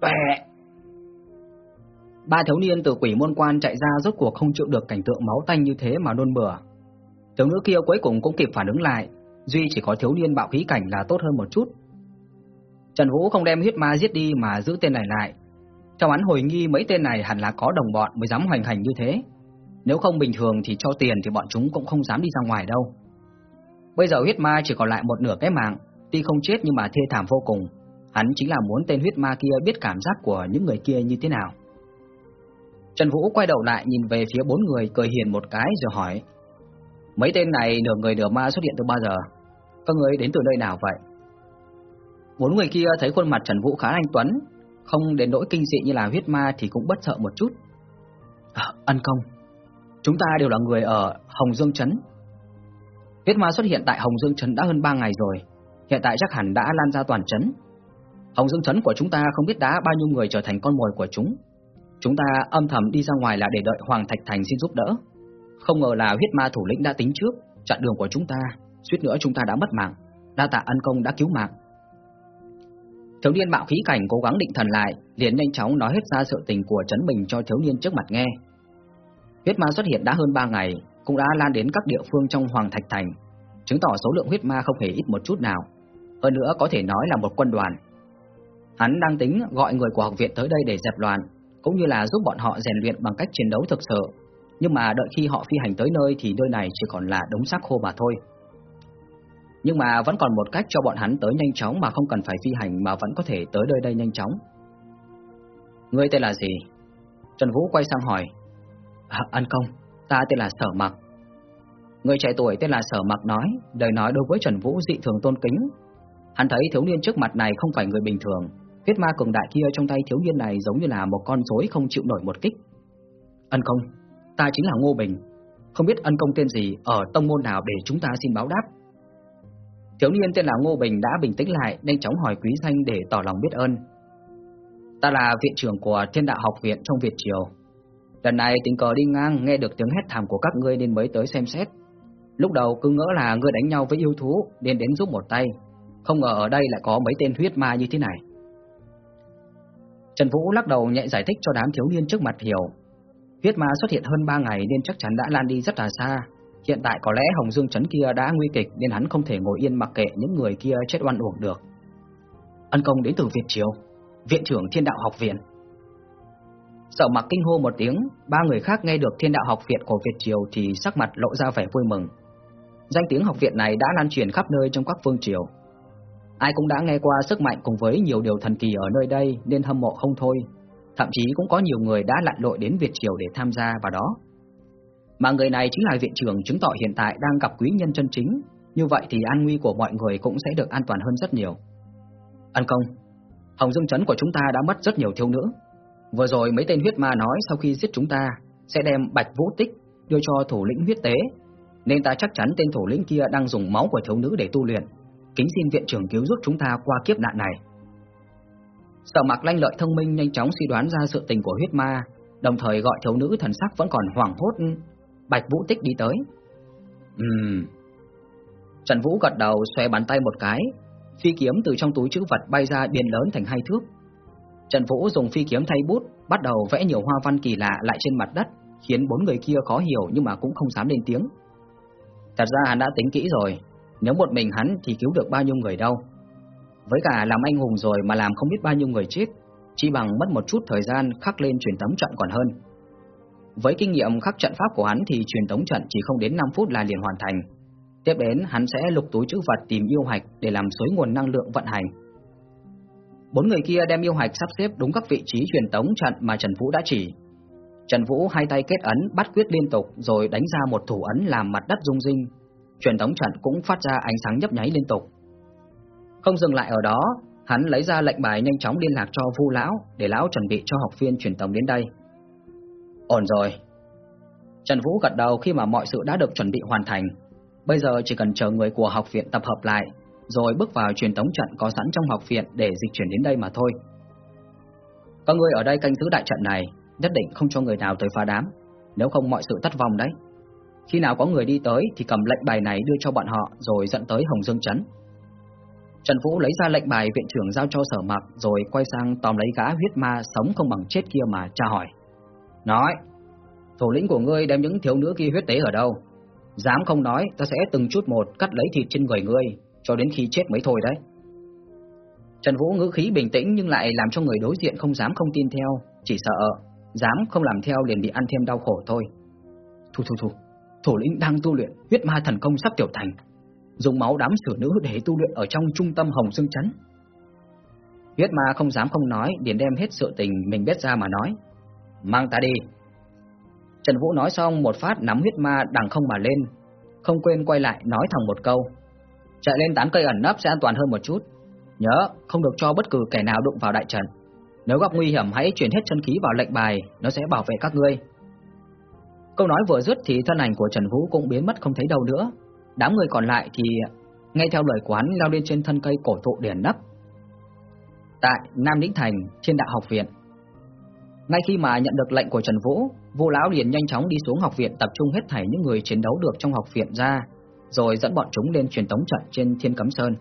Bè! Ba thiếu niên từ quỷ môn quan chạy ra rốt cuộc không chịu được cảnh tượng máu tanh như thế mà nôn bừa. Thiếu nữ kia cuối cùng cũng kịp phản ứng lại, duy chỉ có thiếu niên bạo khí cảnh là tốt hơn một chút. Trần Vũ không đem huyết ma giết đi mà giữ tên này lại. Trong án hồi nghi mấy tên này hẳn là có đồng bọn mới dám hoành hành như thế. Nếu không bình thường thì cho tiền thì bọn chúng cũng không dám đi ra ngoài đâu. Bây giờ huyết ma chỉ còn lại một nửa cái mạng, tuy không chết nhưng mà thê thảm vô cùng. Hắn chính là muốn tên huyết ma kia biết cảm giác của những người kia như thế nào. Trần Vũ quay đầu lại nhìn về phía bốn người cười hiền một cái rồi hỏi Mấy tên này nửa người nửa ma xuất hiện từ bao giờ? Các người đến từ nơi nào vậy? Bốn người kia thấy khuôn mặt Trần Vũ khá anh tuấn Không đến nỗi kinh dị như là huyết ma thì cũng bất sợ một chút à, Ân công Chúng ta đều là người ở Hồng Dương Trấn Huyết ma xuất hiện tại Hồng Dương Trấn đã hơn 3 ngày rồi Hiện tại chắc hẳn đã lan ra toàn trấn Hồng Dương Trấn của chúng ta không biết đã bao nhiêu người trở thành con mồi của chúng Chúng ta âm thầm đi ra ngoài là để đợi Hoàng Thạch Thành xin giúp đỡ. Không ngờ là huyết ma thủ lĩnh đã tính trước, chặn đường của chúng ta, suýt nữa chúng ta đã mất mạng. Đa tạ ân công đã cứu mạng. Thiếu niên bạo khí cảnh cố gắng định thần lại, liền nhanh chóng nói hết ra sự tình của trấn mình cho thiếu niên trước mặt nghe. Huyết ma xuất hiện đã hơn 3 ngày, cũng đã lan đến các địa phương trong Hoàng Thạch Thành, chứng tỏ số lượng huyết ma không hề ít một chút nào. Hơn nữa có thể nói là một quân đoàn. Hắn đang tính gọi người của học viện tới đây để dẹp loạn, cũng như là giúp bọn họ rèn luyện bằng cách chiến đấu thực sự. Nhưng mà đợi khi họ phi hành tới nơi thì nơi này chỉ còn là đống xác khô mà thôi. Nhưng mà vẫn còn một cách cho bọn hắn tới nhanh chóng mà không cần phải phi hành mà vẫn có thể tới nơi đây nhanh chóng. Ngươi tên là gì? Trần Vũ quay sang hỏi. À, ân công, ta tên là Sở Mặc. Người trẻ tuổi tên là Sở Mặc nói, đời nói đối với Trần Vũ dị thường tôn kính. Hắn thấy thiếu niên trước mặt này không phải người bình thường, Huyết ma cường đại kia trong tay thiếu niên này giống như là một con rối không chịu nổi một kích. Ân công, ta chính là Ngô Bình, không biết ân công tên gì ở tông môn nào để chúng ta xin báo đáp. Thiếu niên tên là Ngô Bình đã bình tĩnh lại, nhanh chóng hỏi quý danh để tỏ lòng biết ơn. Ta là viện trưởng của Thiên Đạo Học viện trong Việt Triều. Lần này tình cờ đi ngang nghe được tiếng hét thảm của các ngươi nên mới tới xem xét. Lúc đầu cứ ngỡ là ngươi đánh nhau với yêu thú nên đến giúp một tay, không ngờ ở đây lại có mấy tên huyết ma như thế này. Trần Vũ lắc đầu nhẹ giải thích cho đám thiếu niên trước mặt hiểu. Huyết ma xuất hiện hơn 3 ngày nên chắc chắn đã lan đi rất là xa. Hiện tại có lẽ Hồng Dương Trấn kia đã nguy kịch nên hắn không thể ngồi yên mặc kệ những người kia chết oan uổng được. Ân công đến từ Việt Triều, viện trưởng Thiên Đạo Học Viện. Sợ mặc kinh hô một tiếng, ba người khác nghe được Thiên Đạo Học Viện của Việt Triều thì sắc mặt lộ ra vẻ vui mừng. Danh tiếng học viện này đã lan truyền khắp nơi trong các phương triều. Ai cũng đã nghe qua sức mạnh cùng với nhiều điều thần kỳ ở nơi đây nên hâm mộ không thôi. Thậm chí cũng có nhiều người đã lặn lội đến Việt Triều để tham gia vào đó. Mà người này chính là viện trưởng chứng tỏ hiện tại đang gặp quý nhân chân chính, như vậy thì an nguy của mọi người cũng sẽ được an toàn hơn rất nhiều. Ân công, Hồng Dương Trấn của chúng ta đã mất rất nhiều thiếu nữ. Vừa rồi mấy tên huyết ma nói sau khi giết chúng ta sẽ đem bạch vũ tích đưa cho thủ lĩnh huyết tế, nên ta chắc chắn tên thủ lĩnh kia đang dùng máu của thiếu nữ để tu luyện kính xin viện trưởng cứu giúp chúng ta qua kiếp nạn này. Sở mặc lanh lợi thông minh nhanh chóng suy đoán ra sự tình của huyết ma, đồng thời gọi thiếu nữ thần sắc vẫn còn hoảng hốt, bạch vũ tích đi tới. Ừm. Trần Vũ gật đầu xòe bàn tay một cái, phi kiếm từ trong túi chữ vật bay ra biên lớn thành hai thước. Trần Vũ dùng phi kiếm thay bút, bắt đầu vẽ nhiều hoa văn kỳ lạ lại trên mặt đất, khiến bốn người kia khó hiểu nhưng mà cũng không dám lên tiếng. Thật ra hắn đã tính kỹ rồi, nếu một mình hắn thì cứu được bao nhiêu người đâu? Với cả làm anh hùng rồi mà làm không biết bao nhiêu người chết Chỉ bằng mất một chút thời gian khắc lên truyền tống trận còn hơn. Với kinh nghiệm khắc trận pháp của hắn thì truyền tống trận chỉ không đến 5 phút là liền hoàn thành. Tiếp đến, hắn sẽ lục túi chữ vật tìm yêu hạch để làm suối nguồn năng lượng vận hành. Bốn người kia đem yêu hạch sắp xếp đúng các vị trí truyền tống trận mà Trần Vũ đã chỉ. Trần Vũ hai tay kết ấn, bắt quyết liên tục, rồi đánh ra một thủ ấn làm mặt đất rung rinh truyền tống trận cũng phát ra ánh sáng nhấp nháy liên tục. Không dừng lại ở đó, hắn lấy ra lệnh bài nhanh chóng liên lạc cho Vu lão để lão chuẩn bị cho học viên truyền tống đến đây. Ổn rồi. Trần Vũ gật đầu khi mà mọi sự đã được chuẩn bị hoàn thành. Bây giờ chỉ cần chờ người của học viện tập hợp lại, rồi bước vào truyền tống trận có sẵn trong học viện để dịch chuyển đến đây mà thôi. Các người ở đây canh giữ đại trận này, nhất định không cho người nào tới phá đám, nếu không mọi sự tắt vong đấy. Khi nào có người đi tới thì cầm lệnh bài này đưa cho bọn họ rồi dẫn tới Hồng Dương Trấn. Trần Vũ lấy ra lệnh bài viện trưởng giao cho sở mặc rồi quay sang tóm lấy gã huyết ma sống không bằng chết kia mà tra hỏi. Nói, thủ lĩnh của ngươi đem những thiếu nữ kia huyết tế ở đâu? Dám không nói, ta sẽ từng chút một cắt lấy thịt trên người ngươi, cho đến khi chết mới thôi đấy. Trần Vũ ngữ khí bình tĩnh nhưng lại làm cho người đối diện không dám không tin theo, chỉ sợ, dám không làm theo liền bị ăn thêm đau khổ thôi. Thu thu thu, thủ lĩnh đang tu luyện huyết ma thần công sắp tiểu thành, dùng máu đám sửa nữ để tu luyện ở trong trung tâm Hồng Dương Chấn. Huyết ma không dám không nói, liền đem hết sự tình mình biết ra mà nói. Mang ta đi. Trần Vũ nói xong một phát nắm huyết ma đằng không mà lên, không quên quay lại nói thẳng một câu. Chạy lên tán cây ẩn nấp sẽ an toàn hơn một chút. Nhớ, không được cho bất cứ kẻ nào đụng vào đại trận. Nếu gặp nguy hiểm hãy chuyển hết chân khí vào lệnh bài, nó sẽ bảo vệ các ngươi. Câu nói vừa dứt thì thân ảnh của Trần Vũ cũng biến mất không thấy đâu nữa. Đám người còn lại thì nghe theo lời quán lao lên trên thân cây cổ thụ điển nấp. Tại Nam Lĩnh Thành, trên đạo học viện. Ngay khi mà nhận được lệnh của Trần Vũ, Vô lão liền nhanh chóng đi xuống học viện tập trung hết thảy những người chiến đấu được trong học viện ra, rồi dẫn bọn chúng lên truyền tống trận trên Thiên Cấm Sơn.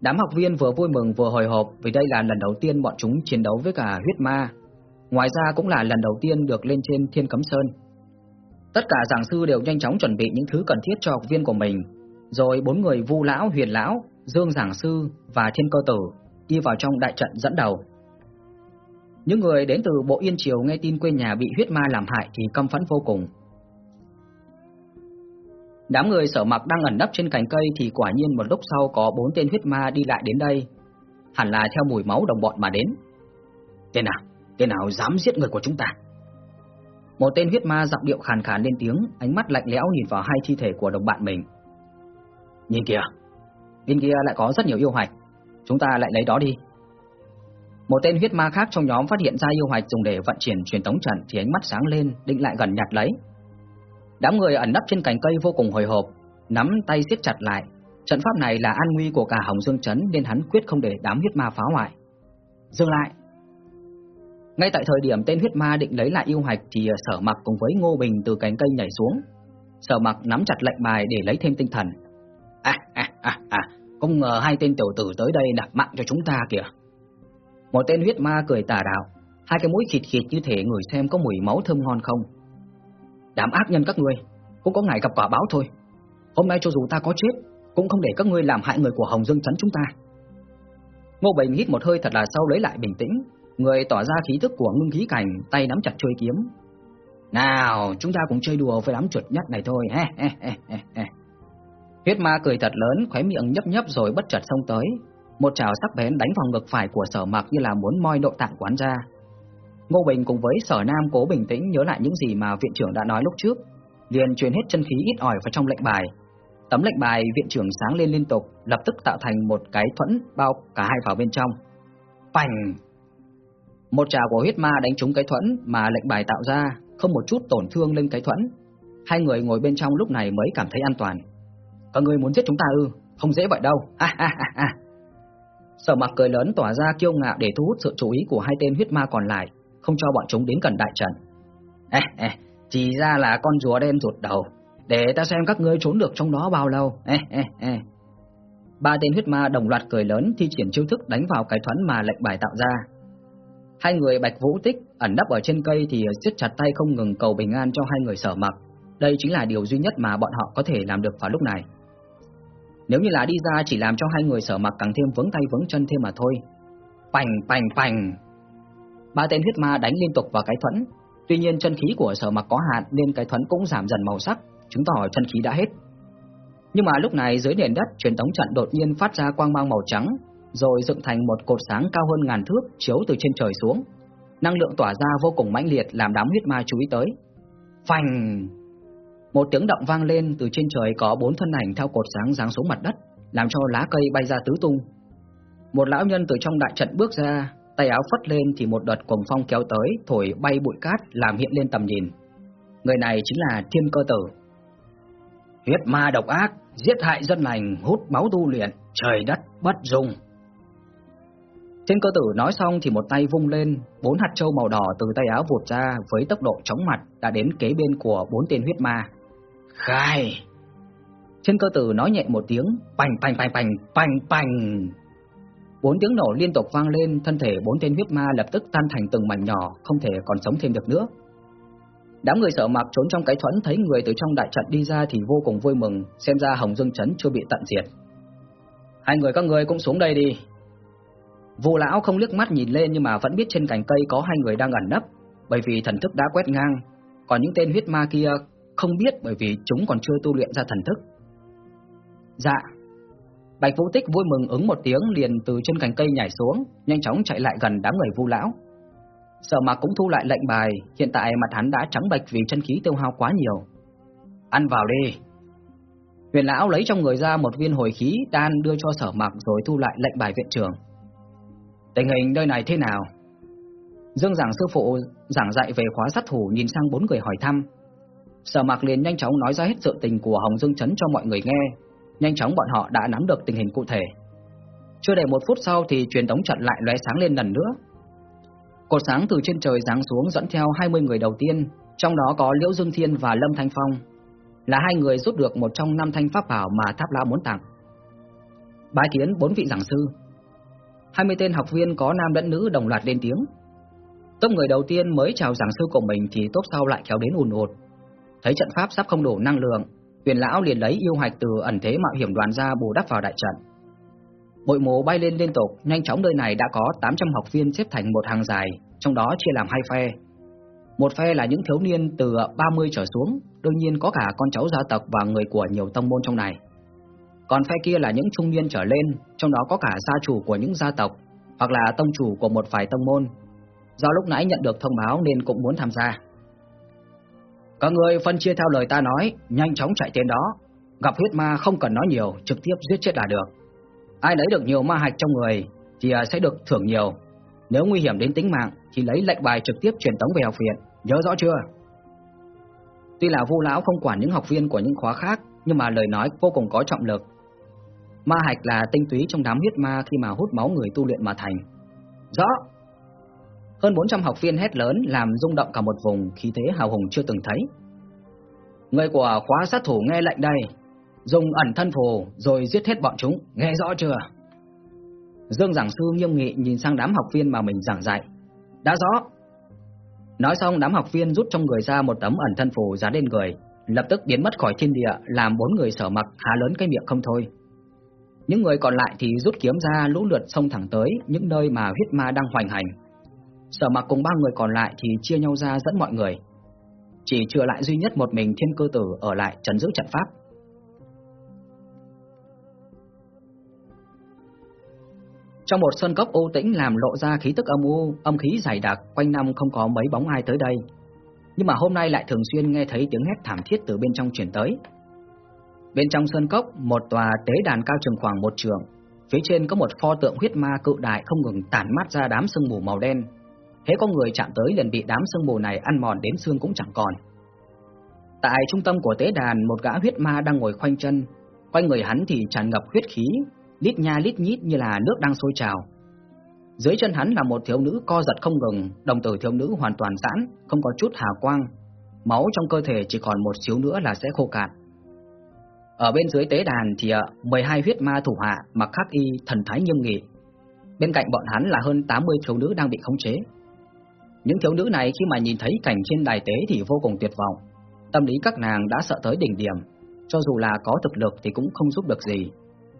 Đám học viên vừa vui mừng vừa hồi hộp vì đây là lần đầu tiên bọn chúng chiến đấu với cả huyết ma. Ngoài ra cũng là lần đầu tiên được lên trên Thiên Cấm Sơn. Tất cả giảng sư đều nhanh chóng chuẩn bị những thứ cần thiết cho học viên của mình, rồi bốn người Vu lão, Huyền lão, Dương giảng sư và Thiên Cơ tử đi vào trong đại trận dẫn đầu. Những người đến từ bộ Yên Triều nghe tin quê nhà bị huyết ma làm hại thì căm phẫn vô cùng. Đám người sở mặc đang ẩn nấp trên cành cây thì quả nhiên một lúc sau có bốn tên huyết ma đi lại đến đây. Hẳn là theo mùi máu đồng bọn mà đến. Tên nào? Tên nào dám giết người của chúng ta? Một tên huyết ma giọng điệu khàn khàn lên tiếng, ánh mắt lạnh lẽo nhìn vào hai thi thể của đồng bạn mình. Nhìn kìa, bên kia lại có rất nhiều yêu hạch, chúng ta lại lấy đó đi. Một tên huyết ma khác trong nhóm phát hiện ra yêu hạch dùng để vận chuyển truyền tống trận thì ánh mắt sáng lên, định lại gần nhặt lấy. Đám người ẩn nấp trên cành cây vô cùng hồi hộp, nắm tay siết chặt lại. Trận pháp này là an nguy của cả Hồng Dương Trấn nên hắn quyết không để đám huyết ma phá hoại. Dừng lại. Ngay tại thời điểm tên huyết ma định lấy lại yêu hạch thì ờ, sở mặc cùng với Ngô Bình từ cánh cây nhảy xuống. Sở mặc nắm chặt lệnh bài để lấy thêm tinh thần. À, à, à, à, không ngờ hai tên tiểu tử tới đây đặt mạng cho chúng ta kìa. Một tên huyết ma cười tà đạo, hai cái mũi khịt khịt như thể người xem có mùi máu thơm ngon không. Đám ác nhân các ngươi, cũng có ngày gặp quả báo thôi. Hôm nay cho dù ta có chết, cũng không để các ngươi làm hại người của Hồng Dương Trấn chúng ta. Ngô Bình hít một hơi thật là sâu lấy lại bình tĩnh, người tỏ ra khí thức của ngưng khí cảnh, tay nắm chặt chuôi kiếm. Nào, chúng ta cũng chơi đùa với đám chuột nhắt này thôi, he he he he. Huyết ma cười thật lớn, khóe miệng nhấp nhấp rồi bất chợt xông tới, một trào sắc bén đánh vào ngực phải của sở mặc như là muốn moi nội tạng quán ra. Ngô Bình cùng với sở nam cố bình tĩnh nhớ lại những gì mà viện trưởng đã nói lúc trước, liền truyền hết chân khí ít ỏi vào trong lệnh bài. Tấm lệnh bài viện trưởng sáng lên liên tục, lập tức tạo thành một cái thuẫn bao cả hai vào bên trong. Bành! Một trào của huyết ma đánh trúng cái thuẫn mà lệnh bài tạo ra, không một chút tổn thương lên cái thuẫn. Hai người ngồi bên trong lúc này mới cảm thấy an toàn. Các người muốn giết chúng ta ư? Không dễ vậy đâu. Ha ha ha ha. Sở mặc cười lớn tỏa ra kiêu ngạo để thu hút sự chú ý của hai tên huyết ma còn lại, không cho bọn chúng đến gần đại trận. Ê, ê, chỉ ra là con rùa đen rụt đầu, để ta xem các ngươi trốn được trong đó bao lâu. Ê, ê, ê. Ba tên huyết ma đồng loạt cười lớn thi triển chiêu thức đánh vào cái thuẫn mà lệnh bài tạo ra. Hai người Bạch Vũ Tích ẩn nấp ở trên cây thì siết chặt tay không ngừng cầu bình an cho hai người sở mặc. Đây chính là điều duy nhất mà bọn họ có thể làm được vào lúc này. Nếu như là đi ra chỉ làm cho hai người sở mặc càng thêm vướng tay vướng chân thêm mà thôi. Pành pành pành. Ba tên huyết ma đánh liên tục vào cái thuẫn. Tuy nhiên chân khí của sở mặc có hạn nên cái thuẫn cũng giảm dần màu sắc, chứng tỏ chân khí đã hết. Nhưng mà lúc này dưới nền đất truyền tống trận đột nhiên phát ra quang mang màu trắng, rồi dựng thành một cột sáng cao hơn ngàn thước chiếu từ trên trời xuống. Năng lượng tỏa ra vô cùng mãnh liệt làm đám huyết ma chú ý tới. Phành! Một tiếng động vang lên từ trên trời có bốn thân ảnh theo cột sáng giáng xuống mặt đất, làm cho lá cây bay ra tứ tung. Một lão nhân từ trong đại trận bước ra, tay áo phất lên thì một đợt cuồng phong kéo tới, thổi bay bụi cát làm hiện lên tầm nhìn. Người này chính là Thiên Cơ Tử. Huyết ma độc ác, giết hại dân lành, hút máu tu luyện, trời đất bất dung. Thiên cơ tử nói xong thì một tay vung lên, bốn hạt châu màu đỏ từ tay áo vụt ra với tốc độ chóng mặt đã đến kế bên của bốn tên huyết ma. Khai! Thiên cơ tử nói nhẹ một tiếng, bành bành bành bành bành bành. Bốn tiếng nổ liên tục vang lên, thân thể bốn tên huyết ma lập tức tan thành từng mảnh nhỏ, không thể còn sống thêm được nữa. Đám người sợ mặc trốn trong cái thuẫn thấy người từ trong đại trận đi ra thì vô cùng vui mừng, xem ra Hồng Dương Trấn chưa bị tận diệt. Hai người các người cũng xuống đây đi. Vu lão không liếc mắt nhìn lên nhưng mà vẫn biết trên cành cây có hai người đang ẩn nấp, bởi vì thần thức đã quét ngang, còn những tên huyết ma kia không biết bởi vì chúng còn chưa tu luyện ra thần thức. Dạ. Bạch Vũ Tích vui mừng ứng một tiếng liền từ trên cành cây nhảy xuống, nhanh chóng chạy lại gần đám người Vu lão. Sở Mạc cũng thu lại lệnh bài, hiện tại mặt hắn đã trắng bệch vì chân khí tiêu hao quá nhiều. Ăn vào đi. Huyền lão lấy trong người ra một viên hồi khí đan đưa cho Sở Mạc rồi thu lại lệnh bài viện trưởng. Tình hình nơi này thế nào? Dương giảng sư phụ giảng dạy về khóa sát thủ nhìn sang bốn người hỏi thăm. Sở Mạc liền nhanh chóng nói ra hết sự tình của Hồng Dương Trấn cho mọi người nghe. Nhanh chóng bọn họ đã nắm được tình hình cụ thể. Chưa đầy một phút sau thì truyền tống trận lại lóe sáng lên lần nữa. Cột sáng từ trên trời giáng xuống dẫn theo 20 người đầu tiên, trong đó có Liễu Dương Thiên và Lâm Thanh Phong, là hai người rút được một trong năm thanh pháp bảo mà Tháp Lão muốn tặng. Bái kiến bốn vị giảng sư. 20 tên học viên có nam lẫn nữ đồng loạt lên tiếng. Tốp người đầu tiên mới chào giảng sư của mình thì tốp sau lại kéo đến ùn ùn. Thấy trận pháp sắp không đủ năng lượng, Huyền lão liền lấy yêu hạch từ ẩn thế mạo hiểm đoàn ra bù đắp vào đại trận. Bội mồ bay lên liên tục, nhanh chóng nơi này đã có 800 học viên xếp thành một hàng dài, trong đó chia làm hai phe. Một phe là những thiếu niên từ 30 trở xuống, đương nhiên có cả con cháu gia tộc và người của nhiều tông môn trong này. Còn phe kia là những trung niên trở lên, trong đó có cả gia chủ của những gia tộc, hoặc là tông chủ của một vài tông môn. Do lúc nãy nhận được thông báo nên cũng muốn tham gia. Các người phân chia theo lời ta nói, nhanh chóng chạy tên đó. Gặp huyết ma không cần nói nhiều, trực tiếp giết chết là được. Ai lấy được nhiều ma hạch trong người thì à, sẽ được thưởng nhiều. Nếu nguy hiểm đến tính mạng thì lấy lệnh bài trực tiếp truyền tống về học viện, nhớ rõ chưa? Tuy là Vu lão không quản những học viên của những khóa khác, nhưng mà lời nói vô cùng có trọng lực. Ma hạch là tinh túy trong đám huyết ma khi mà hút máu người tu luyện mà thành. Rõ. Hơn 400 học viên hét lớn làm rung động cả một vùng khí thế hào hùng chưa từng thấy. Người của khóa sát thủ nghe lệnh đây, dùng ẩn thân phù rồi giết hết bọn chúng, nghe rõ chưa? Dương giảng sư nghiêm nghị nhìn sang đám học viên mà mình giảng dạy. Đã rõ. Nói xong đám học viên rút trong người ra một tấm ẩn thân phù dán lên người, lập tức biến mất khỏi thiên địa, làm bốn người sở mặc há lớn cái miệng không thôi. Những người còn lại thì rút kiếm ra lũ lượt xông thẳng tới những nơi mà huyết ma đang hoành hành. Sở mặc cùng ba người còn lại thì chia nhau ra dẫn mọi người. Chỉ trừ lại duy nhất một mình thiên cơ tử ở lại trấn giữ trận pháp. Trong một sân cốc u tĩnh làm lộ ra khí tức âm u, âm khí dày đặc, quanh năm không có mấy bóng ai tới đây. Nhưng mà hôm nay lại thường xuyên nghe thấy tiếng hét thảm thiết từ bên trong truyền tới. Bên trong sân cốc, một tòa tế đàn cao chừng khoảng một trường, phía trên có một pho tượng huyết ma cự đại không ngừng tản mát ra đám sương mù màu đen. Thế có người chạm tới liền bị đám sương mù này ăn mòn đến xương cũng chẳng còn. Tại trung tâm của tế đàn, một gã huyết ma đang ngồi khoanh chân, quanh người hắn thì tràn ngập huyết khí, lít nha lít nhít như là nước đang sôi trào. Dưới chân hắn là một thiếu nữ co giật không ngừng, đồng tử thiếu nữ hoàn toàn giãn, không có chút hào quang. Máu trong cơ thể chỉ còn một xíu nữa là sẽ khô cạn. Ở bên dưới tế đàn thì ờ, 12 huyết ma thủ hạ mặc khắc y thần thái nghiêm nghị. Bên cạnh bọn hắn là hơn 80 thiếu nữ đang bị khống chế. Những thiếu nữ này khi mà nhìn thấy cảnh trên đài tế thì vô cùng tuyệt vọng. Tâm lý các nàng đã sợ tới đỉnh điểm, cho dù là có thực lực thì cũng không giúp được gì.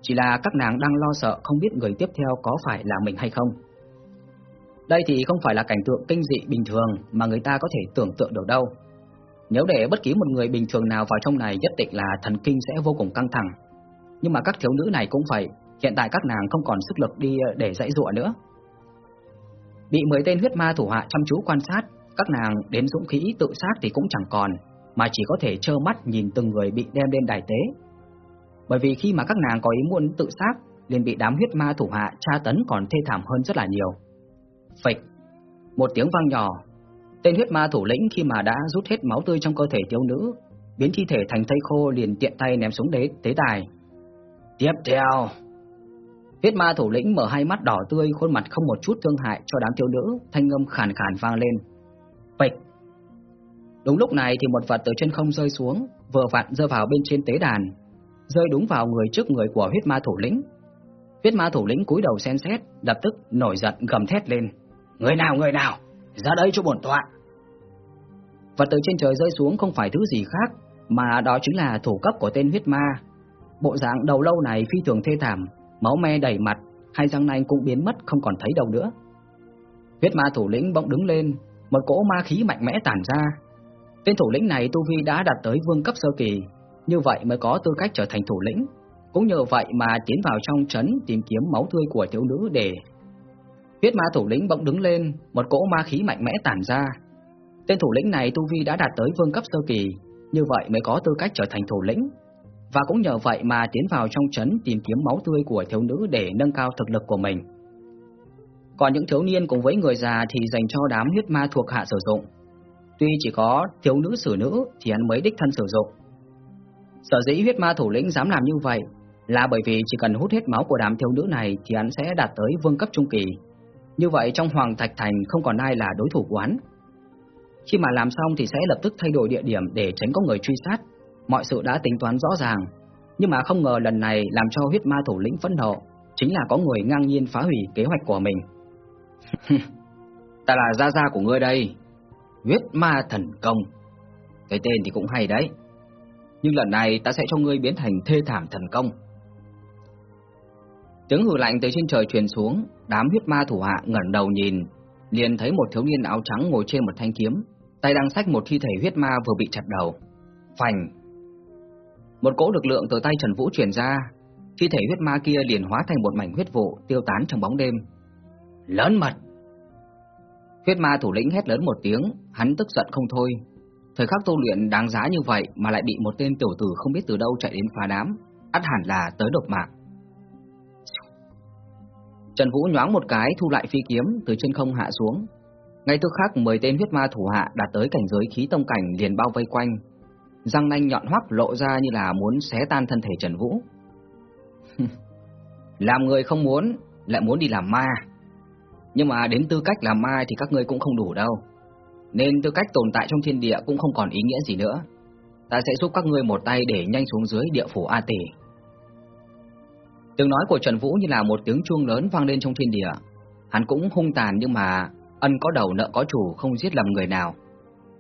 Chỉ là các nàng đang lo sợ không biết người tiếp theo có phải là mình hay không. Đây thì không phải là cảnh tượng kinh dị bình thường mà người ta có thể tưởng tượng được đâu. Nếu để bất kỳ một người bình thường nào vào trong này nhất định là thần kinh sẽ vô cùng căng thẳng. Nhưng mà các thiếu nữ này cũng vậy, hiện tại các nàng không còn sức lực đi ờ, để dãy dụa nữa. Bị 10 tên huyết ma thủ hạ chăm chú quan sát, các nàng đến dũng khí tự sát thì cũng chẳng còn, mà chỉ có thể trơ mắt nhìn từng người bị đem lên đài tế. Bởi vì khi mà các nàng có ý muốn tự sát, liền bị đám huyết ma thủ hạ tra tấn còn thê thảm hơn rất là nhiều. Phịch, một tiếng vang nhỏ, tên huyết ma thủ lĩnh khi mà đã rút hết máu tươi trong cơ thể thiếu nữ, biến thi thể thành thây khô liền tiện tay ném xuống đế tế tài. Tiếp theo, huyết ma thủ lĩnh mở hai mắt đỏ tươi, khuôn mặt không một chút thương hại cho đám thiếu nữ, thanh âm khàn khàn vang lên. Bạch. Đúng lúc này thì một vật từ trên không rơi xuống, vừa vặn rơi vào bên trên tế đàn. rơi đúng vào người trước người của huyết ma thủ lĩnh. Huyết ma thủ lĩnh cúi đầu xem xét, lập tức nổi giận gầm thét lên. Người nào, người nào, ra đây cho bổn tọa. Vật từ trên trời rơi xuống không phải thứ gì khác, mà đó chính là thủ cấp của tên huyết ma. Bộ dạng đầu lâu này phi thường thê thảm, máu me đầy mặt, hai răng nanh cũng biến mất không còn thấy đâu nữa. Huyết ma thủ lĩnh bỗng đứng lên, một cỗ ma khí mạnh mẽ tản ra. Tên thủ lĩnh này tu vi đã đạt tới vương cấp sơ kỳ, như vậy mới có tư cách trở thành thủ lĩnh. Cũng nhờ vậy mà tiến vào trong trấn tìm kiếm máu tươi của thiếu nữ để... Huyết ma thủ lĩnh bỗng đứng lên, một cỗ ma khí mạnh mẽ tản ra. Tên thủ lĩnh này tu vi đã đạt tới vương cấp sơ kỳ, như vậy mới có tư cách trở thành thủ lĩnh. Và cũng nhờ vậy mà tiến vào trong trấn tìm kiếm máu tươi của thiếu nữ để nâng cao thực lực của mình. Còn những thiếu niên cùng với người già thì dành cho đám huyết ma thuộc hạ sử dụng. Tuy chỉ có thiếu nữ xử nữ thì hắn mới đích thân sử dụng. Sở dĩ huyết ma thủ lĩnh dám làm như vậy là bởi vì chỉ cần hút hết máu của đám thiếu nữ này thì hắn sẽ đạt tới vương cấp trung kỳ. Như vậy trong Hoàng Thạch Thành không còn ai là đối thủ của hắn. Khi mà làm xong thì sẽ lập tức thay đổi địa điểm để tránh có người truy sát. Mọi sự đã tính toán rõ ràng, nhưng mà không ngờ lần này làm cho huyết ma thủ lĩnh phẫn nộ, chính là có người ngang nhiên phá hủy kế hoạch của mình. ta là gia gia của ngươi đây, huyết ma thần công. Cái tên thì cũng hay đấy. Nhưng lần này ta sẽ cho ngươi biến thành thê thảm thần công. Tiếng hừ lạnh từ trên trời truyền xuống, đám huyết ma thủ hạ ngẩng đầu nhìn, liền thấy một thiếu niên áo trắng ngồi trên một thanh kiếm, tay đang xách một thi thể huyết ma vừa bị chặt đầu. Phành! Một cỗ lực lượng từ tay Trần Vũ truyền ra, thi thể huyết ma kia liền hóa thành một mảnh huyết vụ tiêu tán trong bóng đêm. Lớn mật! Huyết ma thủ lĩnh hét lớn một tiếng, hắn tức giận không thôi. Thời khắc tu luyện đáng giá như vậy mà lại bị một tên tiểu tử không biết từ đâu chạy đến phá đám, ắt hẳn là tới độc mạng. Trần Vũ nhoáng một cái thu lại phi kiếm từ trên không hạ xuống. Ngay tức khắc 10 tên huyết ma thủ hạ đạt tới cảnh giới khí tông cảnh liền bao vây quanh. Răng nanh nhọn hoắc lộ ra như là muốn xé tan thân thể Trần Vũ. làm người không muốn, lại muốn đi làm ma. Nhưng mà đến tư cách làm ma thì các ngươi cũng không đủ đâu. Nên tư cách tồn tại trong thiên địa cũng không còn ý nghĩa gì nữa. Ta sẽ giúp các ngươi một tay để nhanh xuống dưới địa phủ A Tỷ. Tiếng nói của Trần Vũ như là một tiếng chuông lớn vang lên trong thiên địa. Hắn cũng hung tàn nhưng mà ân có đầu nợ có chủ không giết lầm người nào.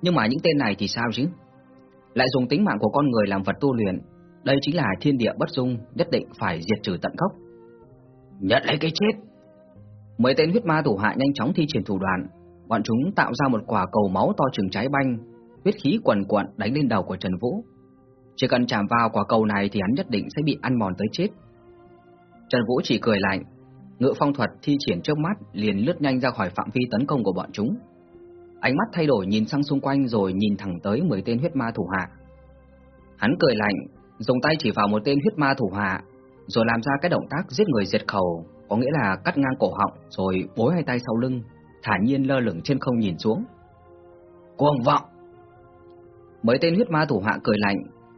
Nhưng mà những tên này thì sao chứ? Lại dùng tính mạng của con người làm vật tu luyện. Đây chính là thiên địa bất dung, nhất định phải diệt trừ tận gốc. Nhận lấy cái chết. Mấy tên huyết ma thủ hạ nhanh chóng thi triển thủ đoạn, bọn chúng tạo ra một quả cầu máu to chừng trái banh, huyết khí quần quận đánh lên đầu của Trần Vũ. Chỉ cần chạm vào quả cầu này thì hắn nhất định sẽ bị ăn mòn tới chết. Trần Vũ chỉ cười lạnh, Ngựa phong thuật thi triển trước mắt liền lướt nhanh ra khỏi phạm vi tấn công của bọn chúng. Ánh mắt thay đổi nhìn sang xung quanh rồi nhìn thẳng tới 10 tên huyết ma thủ hạ. Hắn cười lạnh, dùng tay chỉ vào một tên huyết ma thủ hạ, rồi làm ra cái động tác giết người diệt khẩu, có nghĩa là cắt ngang cổ họng rồi bối hai tay sau lưng, thản nhiên lơ lửng trên không nhìn xuống. Cuồng vọng! Mấy tên huyết ma thủ hạ cười lạnh,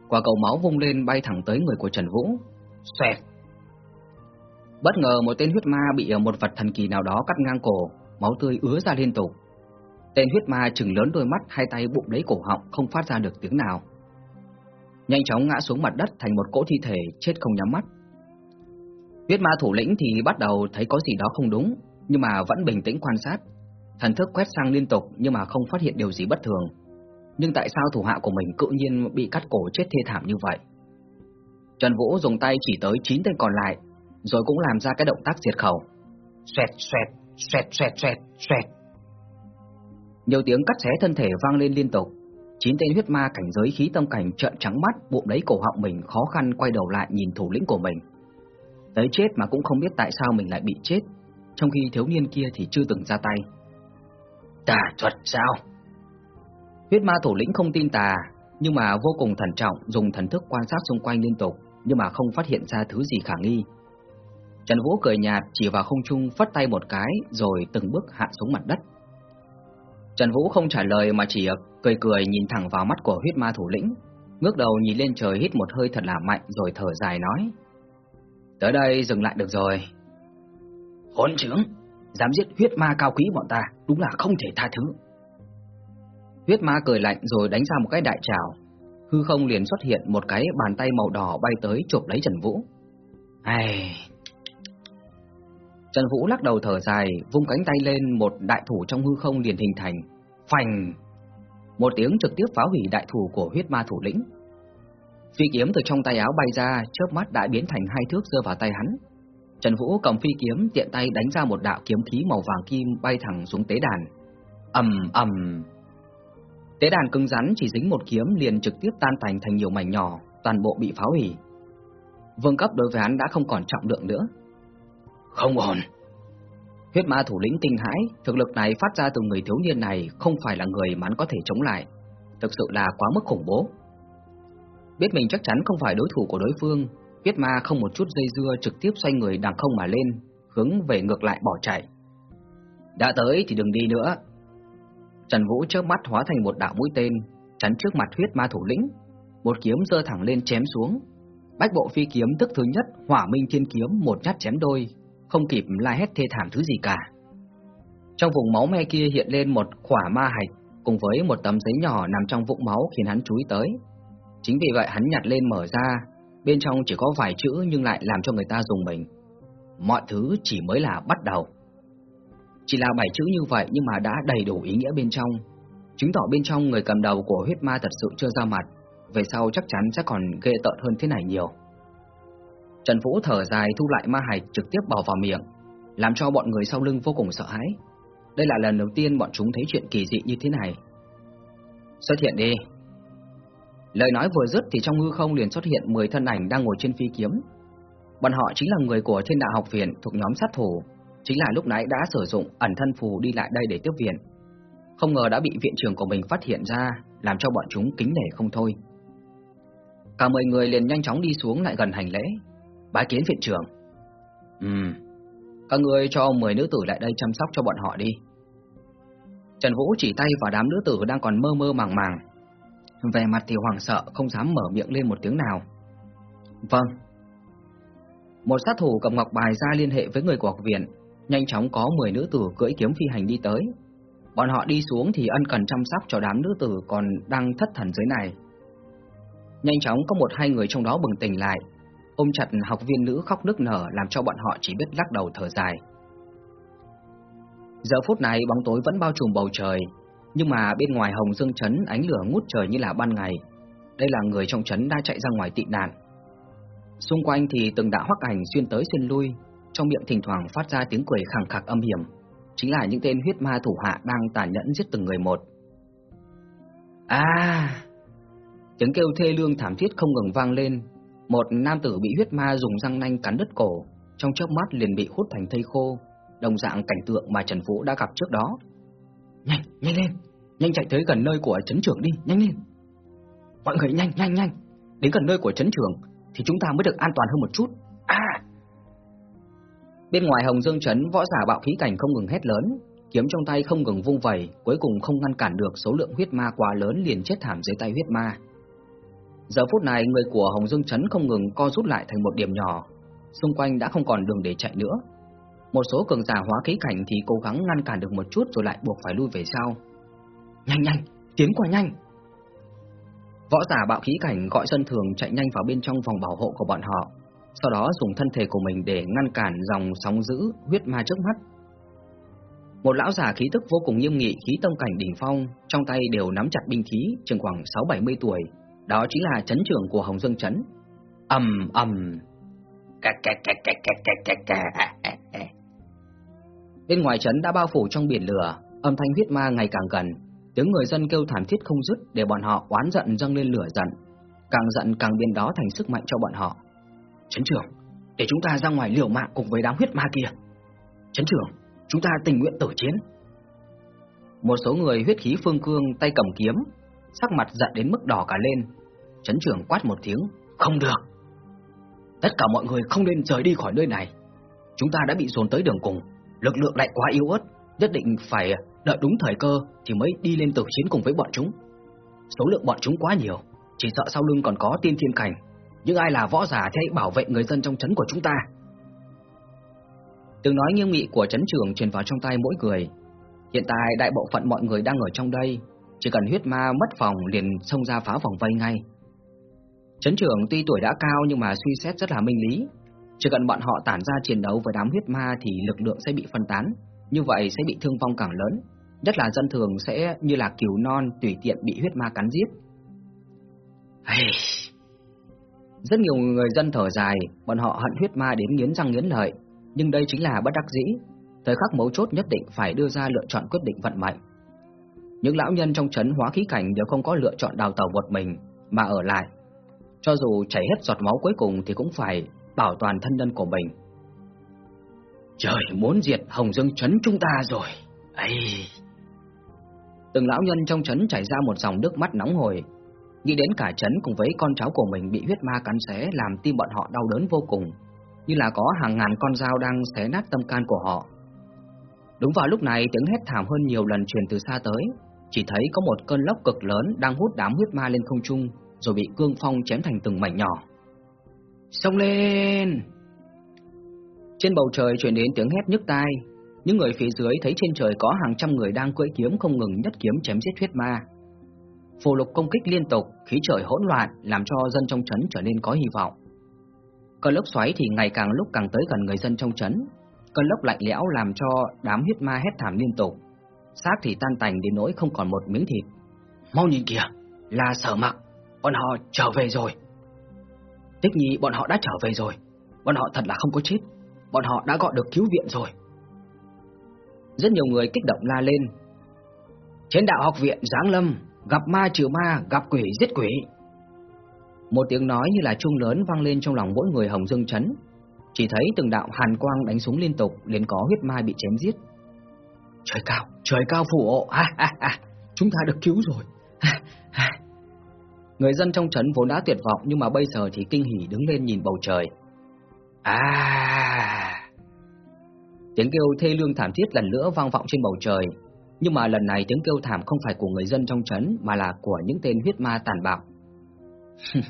quả cầu máu vung lên bay thẳng tới người của Trần Vũ. Xoẹt! Bất ngờ một tên huyết ma bị ờ, một vật thần kỳ nào đó cắt ngang cổ, máu tươi ứa ra liên tục. Tên huyết ma chừng lớn đôi mắt, hai tay bụng lấy cổ họng không phát ra được tiếng nào. Nhanh chóng ngã xuống mặt đất thành một cỗ thi thể chết không nhắm mắt. Huyết ma thủ lĩnh thì bắt đầu thấy có gì đó không đúng, nhưng mà vẫn bình tĩnh quan sát. Thần thức quét sang liên tục nhưng mà không phát hiện điều gì bất thường. Nhưng tại sao thủ hạ của mình cự nhiên bị cắt cổ chết thê thảm như vậy? Trần Vũ dùng tay chỉ tới 9 tên còn lại, rồi cũng làm ra cái động tác diệt khẩu. Xoẹt, xoẹt, xoẹt, xoẹt, xoẹt, xoẹt. Nhiều tiếng cắt xé thân thể vang lên liên tục. Chín tên huyết ma cảnh giới khí tâm cảnh trợn trắng mắt, bụng lấy cổ họng mình khó khăn quay đầu lại nhìn thủ lĩnh của mình. Tới chết mà cũng không biết tại sao mình lại bị chết, trong khi thiếu niên kia thì chưa từng ra tay. Tà thuật sao? Huyết ma thủ lĩnh không tin tà, nhưng mà vô cùng thận trọng dùng thần thức quan sát xung quanh liên tục, nhưng mà không phát hiện ra thứ gì khả nghi. Trần Vũ cười nhạt chỉ vào không trung phất tay một cái rồi từng bước hạ xuống mặt đất. Trần Vũ không trả lời mà chỉ cười cười nhìn thẳng vào mắt của huyết ma thủ lĩnh, ngước đầu nhìn lên trời hít một hơi thật là mạnh rồi thở dài nói: "Tới đây dừng lại được rồi." Hỗn trưởng, dám giết huyết ma cao quý bọn ta, đúng là không thể tha thứ. Huyết ma cười lạnh rồi đánh ra một cái đại trảo. hư không liền xuất hiện một cái bàn tay màu đỏ bay tới chụp lấy Trần Vũ. Ai... Trần Vũ lắc đầu thở dài, vung cánh tay lên một đại thủ trong hư không liền hình thành. Phành! Một tiếng trực tiếp phá hủy đại thủ của huyết ma thủ lĩnh. Phi kiếm từ trong tay áo bay ra, chớp mắt đã biến thành hai thước rơi vào tay hắn. Trần Vũ cầm phi kiếm tiện tay đánh ra một đạo kiếm khí màu vàng kim bay thẳng xuống tế đàn. ầm ầm. Tế đàn cứng rắn chỉ dính một kiếm liền trực tiếp tan thành thành nhiều mảnh nhỏ, toàn bộ bị phá hủy. Vương cấp đối với hắn đã không còn trọng lượng nữa. Không ổn. Huyết ma thủ lĩnh kinh hãi, thực lực này phát ra từ người thiếu niên này không phải là người mà hắn có thể chống lại. Thực sự là quá mức khủng bố. Biết mình chắc chắn không phải đối thủ của đối phương, Huyết ma không một chút dây dưa trực tiếp xoay người đằng không mà lên, hướng về ngược lại bỏ chạy. Đã tới thì đừng đi nữa. Trần Vũ chớp mắt hóa thành một đạo mũi tên, chắn trước mặt huyết ma thủ lĩnh, một kiếm giơ thẳng lên chém xuống. Bách bộ phi kiếm tức thứ nhất, Hỏa Minh Thiên kiếm một nhát chém đôi, không kịp la hét thê thảm thứ gì cả. Trong vùng máu me kia hiện lên một khỏa ma hạch cùng với một tấm giấy nhỏ nằm trong vũng máu khiến hắn chú ý tới. Chính vì vậy hắn nhặt lên mở ra, bên trong chỉ có vài chữ nhưng lại làm cho người ta dùng mình. Mọi thứ chỉ mới là bắt đầu. Chỉ là bảy chữ như vậy nhưng mà đã đầy đủ ý nghĩa bên trong, chứng tỏ bên trong người cầm đầu của huyết ma thật sự chưa ra mặt, về sau chắc chắn sẽ còn ghê tợn hơn thế này nhiều. Trần Vũ thở dài thu lại ma hạch trực tiếp bỏ vào miệng, làm cho bọn người sau lưng vô cùng sợ hãi. Đây là lần đầu tiên bọn chúng thấy chuyện kỳ dị như thế này. Xuất hiện đi. Lời nói vừa dứt thì trong hư không liền xuất hiện 10 thân ảnh đang ngồi trên phi kiếm. Bọn họ chính là người của Thiên Đạo Học Viện thuộc nhóm sát thủ, chính là lúc nãy đã sử dụng ẩn thân phù đi lại đây để tiếp viện. Không ngờ đã bị viện trưởng của mình phát hiện ra, làm cho bọn chúng kính nể không thôi. Cả 10 người liền nhanh chóng đi xuống lại gần hành lễ, Bái kiến viện trưởng. Ừm, các người cho 10 nữ tử lại đây chăm sóc cho bọn họ đi. Trần Vũ chỉ tay vào đám nữ tử đang còn mơ mơ màng màng. Về mặt thì hoảng sợ, không dám mở miệng lên một tiếng nào. Vâng. Một sát thủ cầm ngọc bài ra liên hệ với người của học viện, nhanh chóng có 10 nữ tử cưỡi kiếm phi hành đi tới. Bọn họ đi xuống thì ân cần chăm sóc cho đám nữ tử còn đang thất thần dưới này. Nhanh chóng có một hai người trong đó bừng tỉnh lại, ôm chặt học viên nữ khóc nức nở làm cho bọn họ chỉ biết lắc đầu thở dài. Giờ phút này bóng tối vẫn bao trùm bầu trời, nhưng mà bên ngoài Hồng Dương Trấn ánh lửa ngút trời như là ban ngày. Đây là người trong trấn đã chạy ra ngoài tị nạn. Xung quanh thì từng đạo hoắc ảnh xuyên tới xuyên lui, trong miệng thỉnh thoảng phát ra tiếng cười khẳng khặc âm hiểm, chính là những tên huyết ma thủ hạ đang tàn nhẫn giết từng người một. À! Tiếng kêu thê lương thảm thiết không ngừng vang lên, một nam tử bị huyết ma dùng răng nanh cắn đứt cổ, trong chớp mắt liền bị hút thành thây khô, đồng dạng cảnh tượng mà Trần Vũ đã gặp trước đó. Nhanh, nhanh lên, nhanh chạy tới gần nơi của trấn trưởng đi, nhanh lên. Mọi người nhanh, nhanh, nhanh, đến gần nơi của trấn trưởng thì chúng ta mới được an toàn hơn một chút. À! Bên ngoài Hồng Dương trấn, võ giả bạo khí cảnh không ngừng hét lớn, kiếm trong tay không ngừng vung vẩy, cuối cùng không ngăn cản được số lượng huyết ma quá lớn liền chết thảm dưới tay huyết ma. Giờ phút này người của Hồng Dương Trấn không ngừng co rút lại thành một điểm nhỏ, xung quanh đã không còn đường để chạy nữa. Một số cường giả hóa khí cảnh thì cố gắng ngăn cản được một chút rồi lại buộc phải lui về sau. Nhanh nhanh, tiến qua nhanh. Võ giả bạo khí cảnh gọi sơn thường chạy nhanh vào bên trong vòng bảo hộ của bọn họ, sau đó dùng thân thể của mình để ngăn cản dòng sóng dữ huyết ma trước mắt. Một lão giả khí tức vô cùng nghiêm nghị, khí tông cảnh đỉnh phong, trong tay đều nắm chặt binh khí, chừng khoảng 6-70 tuổi, đó chính là chấn trưởng của Hồng Dương Trấn. ầm ầm. Bên ngoài trấn đã bao phủ trong biển lửa, âm thanh huyết ma ngày càng gần, tiếng người dân kêu thảm thiết không dứt để bọn họ oán giận dâng lên lửa giận, càng giận càng biến đó thành sức mạnh cho bọn họ. Chấn trưởng, để chúng ta ra ngoài liều mạng cùng với đám huyết ma kia. Chấn trưởng, chúng ta tình nguyện tử chiến. Một số người huyết khí phương cương tay cầm kiếm, sắc mặt giận đến mức đỏ cả lên. Trấn trưởng quát một tiếng, không được. Tất cả mọi người không nên rời đi khỏi nơi này. Chúng ta đã bị dồn tới đường cùng, lực lượng lại quá yếu ớt, nhất định phải đợi đúng thời cơ thì mới đi lên tử chiến cùng với bọn chúng. Số lượng bọn chúng quá nhiều, chỉ sợ sau lưng còn có tiên thiên cảnh. Nhưng ai là võ giả thì hãy bảo vệ người dân trong trấn của chúng ta. Từng nói nghiêm nghị của trấn trưởng truyền vào trong tay mỗi người. Hiện tại đại bộ phận mọi người đang ở trong đây chỉ cần huyết ma mất phòng liền xông ra phá vòng vây ngay, Chấn trưởng tuy tuổi đã cao nhưng mà suy xét rất là minh lý. Chỉ cần bọn họ tản ra chiến đấu với đám huyết ma thì lực lượng sẽ bị phân tán, như vậy sẽ bị thương vong càng lớn, nhất là dân thường sẽ như là cừu non tùy tiện bị huyết ma cắn giết. Hey. Rất nhiều người dân thở dài, bọn họ hận huyết ma đến nghiến răng nghiến lợi, nhưng đây chính là bất đắc dĩ, thời khắc mấu chốt nhất định phải đưa ra lựa chọn quyết định vận mệnh. Những lão nhân trong trấn hóa khí cảnh đều không có lựa chọn đào tàu một mình mà ở lại. Cho dù chảy hết giọt máu cuối cùng thì cũng phải bảo toàn thân nhân của mình. Trời muốn diệt Hồng Dương trấn chúng ta rồi. Ây. Từng lão nhân trong trấn chảy ra một dòng nước mắt nóng hổi, nghĩ đến cả trấn cùng với con cháu của mình bị huyết ma cắn xé làm tim bọn họ đau đớn vô cùng, như là có hàng ngàn con dao đang xé nát tâm can của họ. Đúng vào lúc này tiếng hét thảm hơn nhiều lần truyền từ xa tới, chỉ thấy có một cơn lốc cực lớn đang hút đám huyết ma lên không trung, rồi bị cương phong chém thành từng mảnh nhỏ. Xông lên! Trên bầu trời truyền đến tiếng hét nhức tai, những người phía dưới thấy trên trời có hàng trăm người đang cưỡi kiếm không ngừng nhất kiếm chém giết huyết ma. Phù lục công kích liên tục, khí trời hỗn loạn làm cho dân trong trấn trở nên có hy vọng. Cơn lốc xoáy thì ngày càng lúc càng tới gần người dân trong trấn. Cơn lốc lạnh lẽo làm cho đám huyết ma hét thảm liên tục. Xác thì tan tành đến nỗi không còn một miếng thịt. Mau nhìn kìa, là sở mặc, bọn họ trở về rồi. Tích nhi bọn họ đã trở về rồi, bọn họ thật là không có chết, bọn họ đã gọi được cứu viện rồi. Rất nhiều người kích động la lên. Trên đạo học viện Giáng Lâm, gặp ma trừ ma, gặp quỷ giết quỷ. Một tiếng nói như là chuông lớn vang lên trong lòng mỗi người Hồng Dương chấn. Chỉ thấy từng đạo hàn quang đánh súng liên tục, liền có huyết ma bị chém giết. Trời cao, trời cao phù hộ, ha ha ha, chúng ta được cứu rồi. Ha, ha. Người dân trong trấn vốn đã tuyệt vọng nhưng mà bây giờ thì kinh hỉ đứng lên nhìn bầu trời. À! Tiếng kêu thê lương thảm thiết lần nữa vang vọng trên bầu trời, nhưng mà lần này tiếng kêu thảm không phải của người dân trong trấn mà là của những tên huyết ma tàn bạo.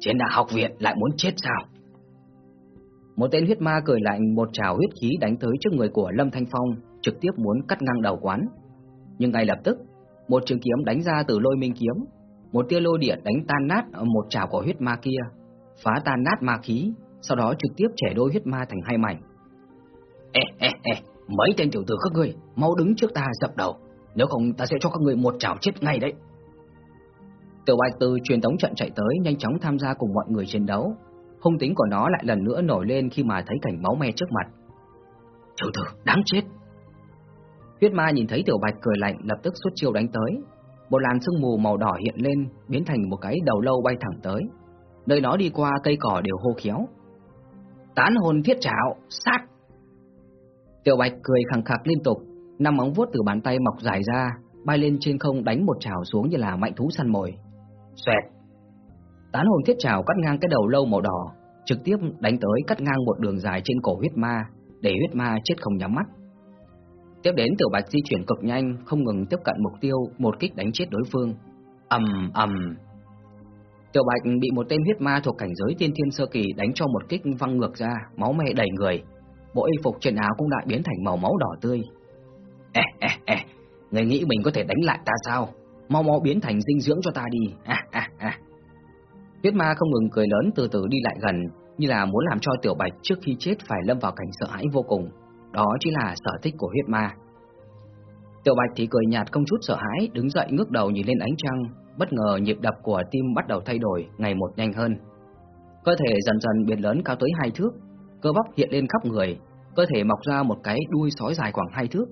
Trên đại học viện lại muốn chết sao? Một tên huyết ma cười lạnh một trào huyết khí đánh tới trước người của Lâm Thanh Phong, trực tiếp muốn cắt ngang đầu quán. Nhưng ngay lập tức, một trường kiếm đánh ra từ lôi minh kiếm, một tia lôi điện đánh tan nát một trào của huyết ma kia, phá tan nát ma khí, sau đó trực tiếp chẻ đôi huyết ma thành hai mảnh. Ê, ê, ê, mấy tên tiểu tử các ngươi, mau đứng trước ta dập đầu, nếu không ta sẽ cho các ngươi một trảo chết ngay đấy. Tiểu Bạch từ truyền tống trận chạy tới, nhanh chóng tham gia cùng mọi người chiến đấu. Hung tính của nó lại lần nữa nổi lên khi mà thấy cảnh máu me trước mặt. Tiểu tử, đáng chết! Huyết ma nhìn thấy Tiểu Bạch cười lạnh lập tức xuất chiêu đánh tới. Một làn sương mù màu đỏ hiện lên, biến thành một cái đầu lâu bay thẳng tới. Nơi nó đi qua cây cỏ đều hô khéo. Tán hồn thiết trảo, sát! Tiểu Bạch cười khẳng khặc liên tục, năm móng vuốt từ bàn tay mọc dài ra, bay lên trên không đánh một trảo xuống như là mạnh thú săn mồi. Xoẹt! Tán hồn thiết trảo cắt ngang cái đầu lâu màu đỏ, trực tiếp đánh tới cắt ngang một đường dài trên cổ huyết ma, để huyết ma chết không nhắm mắt. Tiếp đến Tiểu Bạch di chuyển cực nhanh, không ngừng tiếp cận mục tiêu, một kích đánh chết đối phương. Ầm ầm. Tiểu Bạch bị một tên huyết ma thuộc cảnh giới tiên thiên sơ kỳ đánh cho một kích văng ngược ra, máu me đầy người. Bộ y phục trên áo cũng lại biến thành màu máu đỏ tươi. Ê, ê, ê, người nghĩ mình có thể đánh lại ta sao? Mau mau biến thành dinh dưỡng cho ta đi. À, à, à. Huyết ma không ngừng cười lớn từ từ đi lại gần, như là muốn làm cho Tiểu Bạch trước khi chết phải lâm vào cảnh sợ hãi vô cùng. Đó chính là sở thích của huyết ma. Tiểu Bạch thì cười nhạt không chút sợ hãi, đứng dậy ngước đầu nhìn lên ánh trăng, bất ngờ nhịp đập của tim bắt đầu thay đổi, ngày một nhanh hơn. Cơ thể dần dần biến lớn cao tới hai thước, cơ bắp hiện lên khắp người, cơ thể mọc ra một cái đuôi sói dài khoảng hai thước.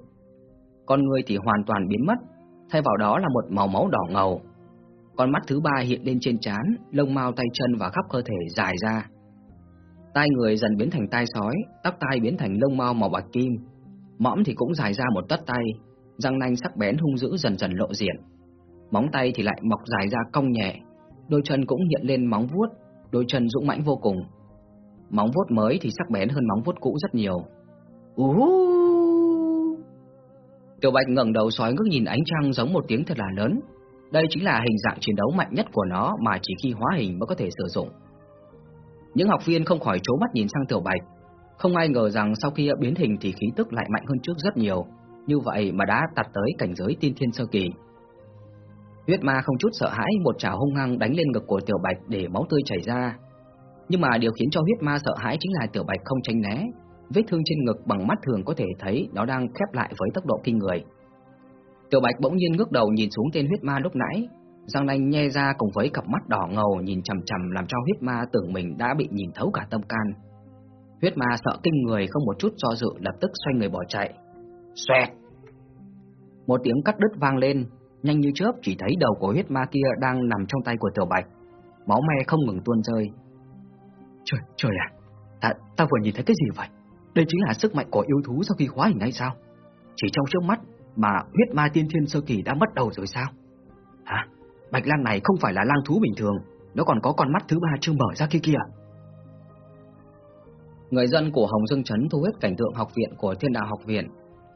Con người thì hoàn toàn biến mất, thay vào đó là một màu máu đỏ ngầu. Con mắt thứ ba hiện lên trên trán, lông mao tay chân và khắp cơ thể dài ra. Tai người dần biến thành tai sói, tóc tai biến thành lông mao màu bạc kim, mõm thì cũng dài ra một tất tay, răng nanh sắc bén hung dữ dần dần lộ diện. Móng tay thì lại mọc dài ra cong nhẹ, đôi chân cũng hiện lên móng vuốt, đôi chân dũng mãnh vô cùng. Móng vuốt mới thì sắc bén hơn móng vuốt cũ rất nhiều. Ú! Tiểu Bạch ngẩng đầu sói ngước nhìn ánh trăng giống một tiếng thật là lớn. Đây chính là hình dạng chiến đấu mạnh nhất của nó mà chỉ khi hóa hình mới có thể sử dụng. Những học viên không khỏi trố mắt nhìn sang Tiểu Bạch, không ai ngờ rằng sau khi biến hình thì khí tức lại mạnh hơn trước rất nhiều, như vậy mà đã tạt tới cảnh giới tiên thiên sơ kỳ. Huyết ma không chút sợ hãi một chảo hung hăng đánh lên ngực của Tiểu Bạch để máu tươi chảy ra. Nhưng mà điều khiến cho huyết ma sợ hãi chính là Tiểu Bạch không tránh né, vết thương trên ngực bằng mắt thường có thể thấy nó đang khép lại với tốc độ kinh người. Tiểu Bạch bỗng nhiên ngước đầu nhìn xuống tên huyết ma lúc nãy, Giang nanh nhe ra cùng với cặp mắt đỏ ngầu nhìn chằm chằm làm cho huyết ma tưởng mình đã bị nhìn thấu cả tâm can. Huyết ma sợ kinh người không một chút do dự lập tức xoay người bỏ chạy. Xoẹt! Một tiếng cắt đứt vang lên, nhanh như chớp chỉ thấy đầu của huyết ma kia đang nằm trong tay của Tiểu Bạch. Máu me không ngừng tuôn rơi. Trời, trời à! Ta, ta vừa nhìn thấy cái gì vậy? Đây chính là sức mạnh của yêu thú sau khi hóa hình hay sao? Chỉ trong trước mắt mà huyết ma tiên thiên sơ kỳ đã mất đầu rồi sao? Hả? Bạch Lan này không phải là lang thú bình thường, nó còn có con mắt thứ ba chưa mở ra kia kìa. Người dân của Hồng Dương Trấn thu hút cảnh tượng học viện của Thiên Đạo học viện,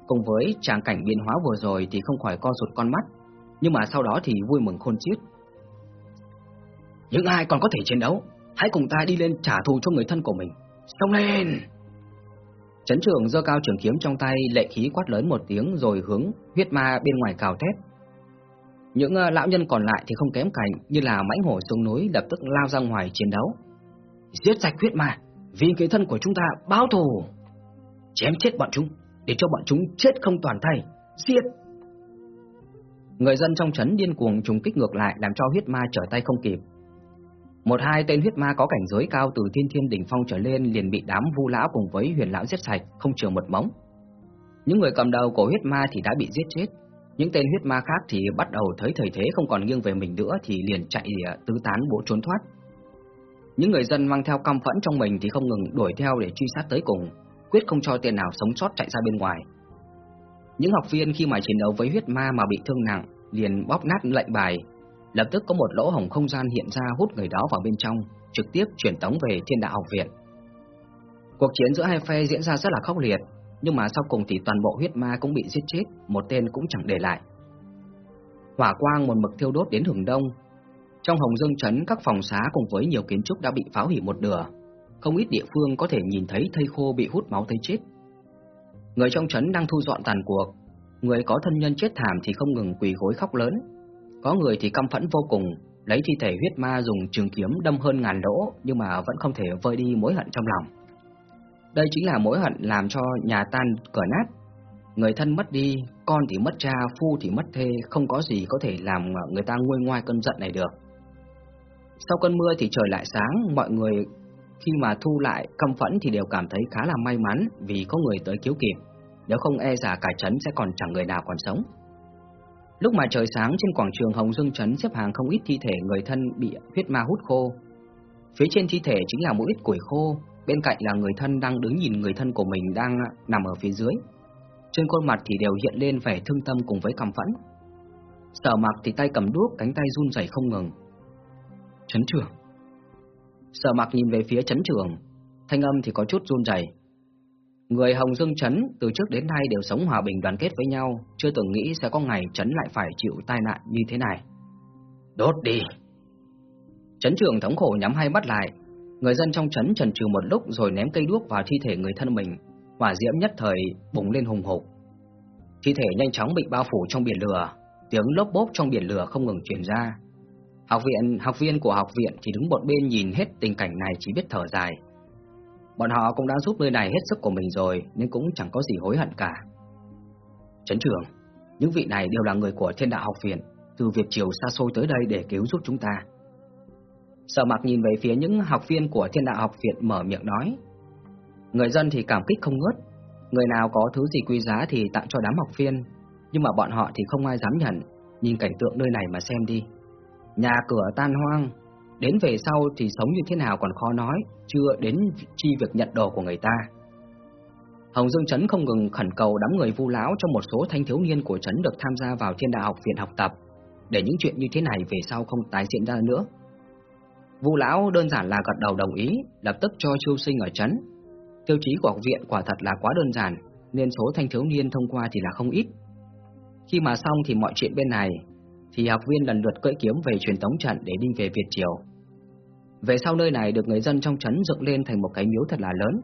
cùng với tràng cảnh biến hóa vừa rồi thì không khỏi co rụt con mắt, nhưng mà sau đó thì vui mừng khôn xiết. Những ai còn có thể chiến đấu, hãy cùng ta đi lên trả thù cho người thân của mình. Xông lên! Trấn trưởng giơ cao trường kiếm trong tay, lệ khí quát lớn một tiếng rồi hướng huyết ma bên ngoài cào thét. Những ờ, lão nhân còn lại thì không kém cảnh như là mãnh hổ xuống núi lập tức lao ra ngoài chiến đấu. Giết sạch huyết ma, vì cái thân của chúng ta báo thù. Chém chết bọn chúng, để cho bọn chúng chết không toàn thay. Giết! Người dân trong trấn điên cuồng trùng kích ngược lại làm cho huyết ma trở tay không kịp. Một hai tên huyết ma có cảnh giới cao từ thiên thiên đỉnh phong trở lên liền bị đám vu lão cùng với huyền lão giết sạch, không chừa một móng. Những người cầm đầu của huyết ma thì đã bị giết chết, những tên huyết ma khác thì bắt đầu thấy thời thế không còn nghiêng về mình nữa thì liền chạy à, tứ tán bộ trốn thoát. Những người dân mang theo căm phẫn trong mình thì không ngừng đuổi theo để truy sát tới cùng, quyết không cho tên nào sống sót chạy ra bên ngoài. Những học viên khi mà chiến đấu với huyết ma mà bị thương nặng liền bóp nát lệnh bài, lập tức có một lỗ hổng không gian hiện ra hút người đó vào bên trong, trực tiếp chuyển tống về Thiên Đạo học viện. Cuộc chiến giữa hai phe diễn ra rất là khốc liệt, nhưng mà sau cùng thì toàn bộ huyết ma cũng bị giết chết, một tên cũng chẳng để lại. Hỏa quang một mực thiêu đốt đến hưởng đông. Trong Hồng Dương trấn các phòng xá cùng với nhiều kiến trúc đã bị phá hủy một nửa, không ít địa phương có thể nhìn thấy thây khô bị hút máu thấy chết. Người trong trấn đang thu dọn tàn cuộc, người có thân nhân chết thảm thì không ngừng quỳ gối khóc lớn. Có người thì căm phẫn vô cùng, lấy thi thể huyết ma dùng trường kiếm đâm hơn ngàn lỗ nhưng mà vẫn không thể vơi đi mối hận trong lòng. Đây chính là mối hận làm cho nhà tan cửa nát. Người thân mất đi, con thì mất cha, phu thì mất thê, không có gì có thể làm ờ, người ta nguôi ngoai cơn giận này được. Sau cơn mưa thì trời lại sáng, mọi người khi mà thu lại căm phẫn thì đều cảm thấy khá là may mắn vì có người tới cứu kịp, nếu không e giả cả trấn sẽ còn chẳng người nào còn sống. Lúc mà trời sáng trên quảng trường Hồng Dương Trấn xếp hàng không ít thi thể người thân bị huyết ma hút khô. Phía trên thi thể chính là một ít củi khô, bên cạnh là người thân đang đứng nhìn người thân của mình đang nằm ở phía dưới. Trên khuôn mặt thì đều hiện lên vẻ thương tâm cùng với căm phẫn. Sở mặc thì tay cầm đuốc, cánh tay run rẩy không ngừng. Chấn trưởng. Sở mặc nhìn về phía chấn trưởng, thanh âm thì có chút run rẩy. Người Hồng Dương Trấn từ trước đến nay đều sống hòa bình đoàn kết với nhau, chưa từng nghĩ sẽ có ngày Trấn lại phải chịu tai nạn như thế này. Đốt đi! Trấn trưởng thống khổ nhắm hai mắt lại, Người dân trong trấn trần trừ một lúc rồi ném cây đuốc vào thi thể người thân mình, hỏa diễm nhất thời bùng lên hùng hục. Thi thể nhanh chóng bị bao phủ trong biển lửa, tiếng lốp bốp trong biển lửa không ngừng truyền ra. Học viện, học viên của học viện chỉ đứng một bên nhìn hết tình cảnh này chỉ biết thở dài. Bọn họ cũng đã giúp nơi này hết sức của mình rồi nên cũng chẳng có gì hối hận cả. Trấn trưởng, những vị này đều là người của Thiên Đạo học viện, từ Việt Triều xa xôi tới đây để cứu giúp chúng ta. Sở mặc nhìn về phía những học viên của thiên đạo học viện mở miệng nói. Người dân thì cảm kích không ngớt, người nào có thứ gì quý giá thì tặng cho đám học viên, nhưng mà bọn họ thì không ai dám nhận, nhìn cảnh tượng nơi này mà xem đi. Nhà cửa tan hoang, đến về sau thì sống như thế nào còn khó nói, chưa đến chi việc nhận đồ của người ta. Hồng Dương Trấn không ngừng khẩn cầu đám người vu lão cho một số thanh thiếu niên của trấn được tham gia vào thiên đạo học viện học tập, để những chuyện như thế này về sau không tái diễn ra nữa. Vu lão đơn giản là gật đầu đồng ý, lập tức cho chiêu Sinh ở chấn. Tiêu chí của học viện quả thật là quá đơn giản, nên số thanh thiếu niên thông qua thì là không ít. Khi mà xong thì mọi chuyện bên này, thì học viên lần lượt cưỡi kiếm về truyền tống trận để đi về Việt Triều. Về sau nơi này được người dân trong trấn dựng lên thành một cái miếu thật là lớn,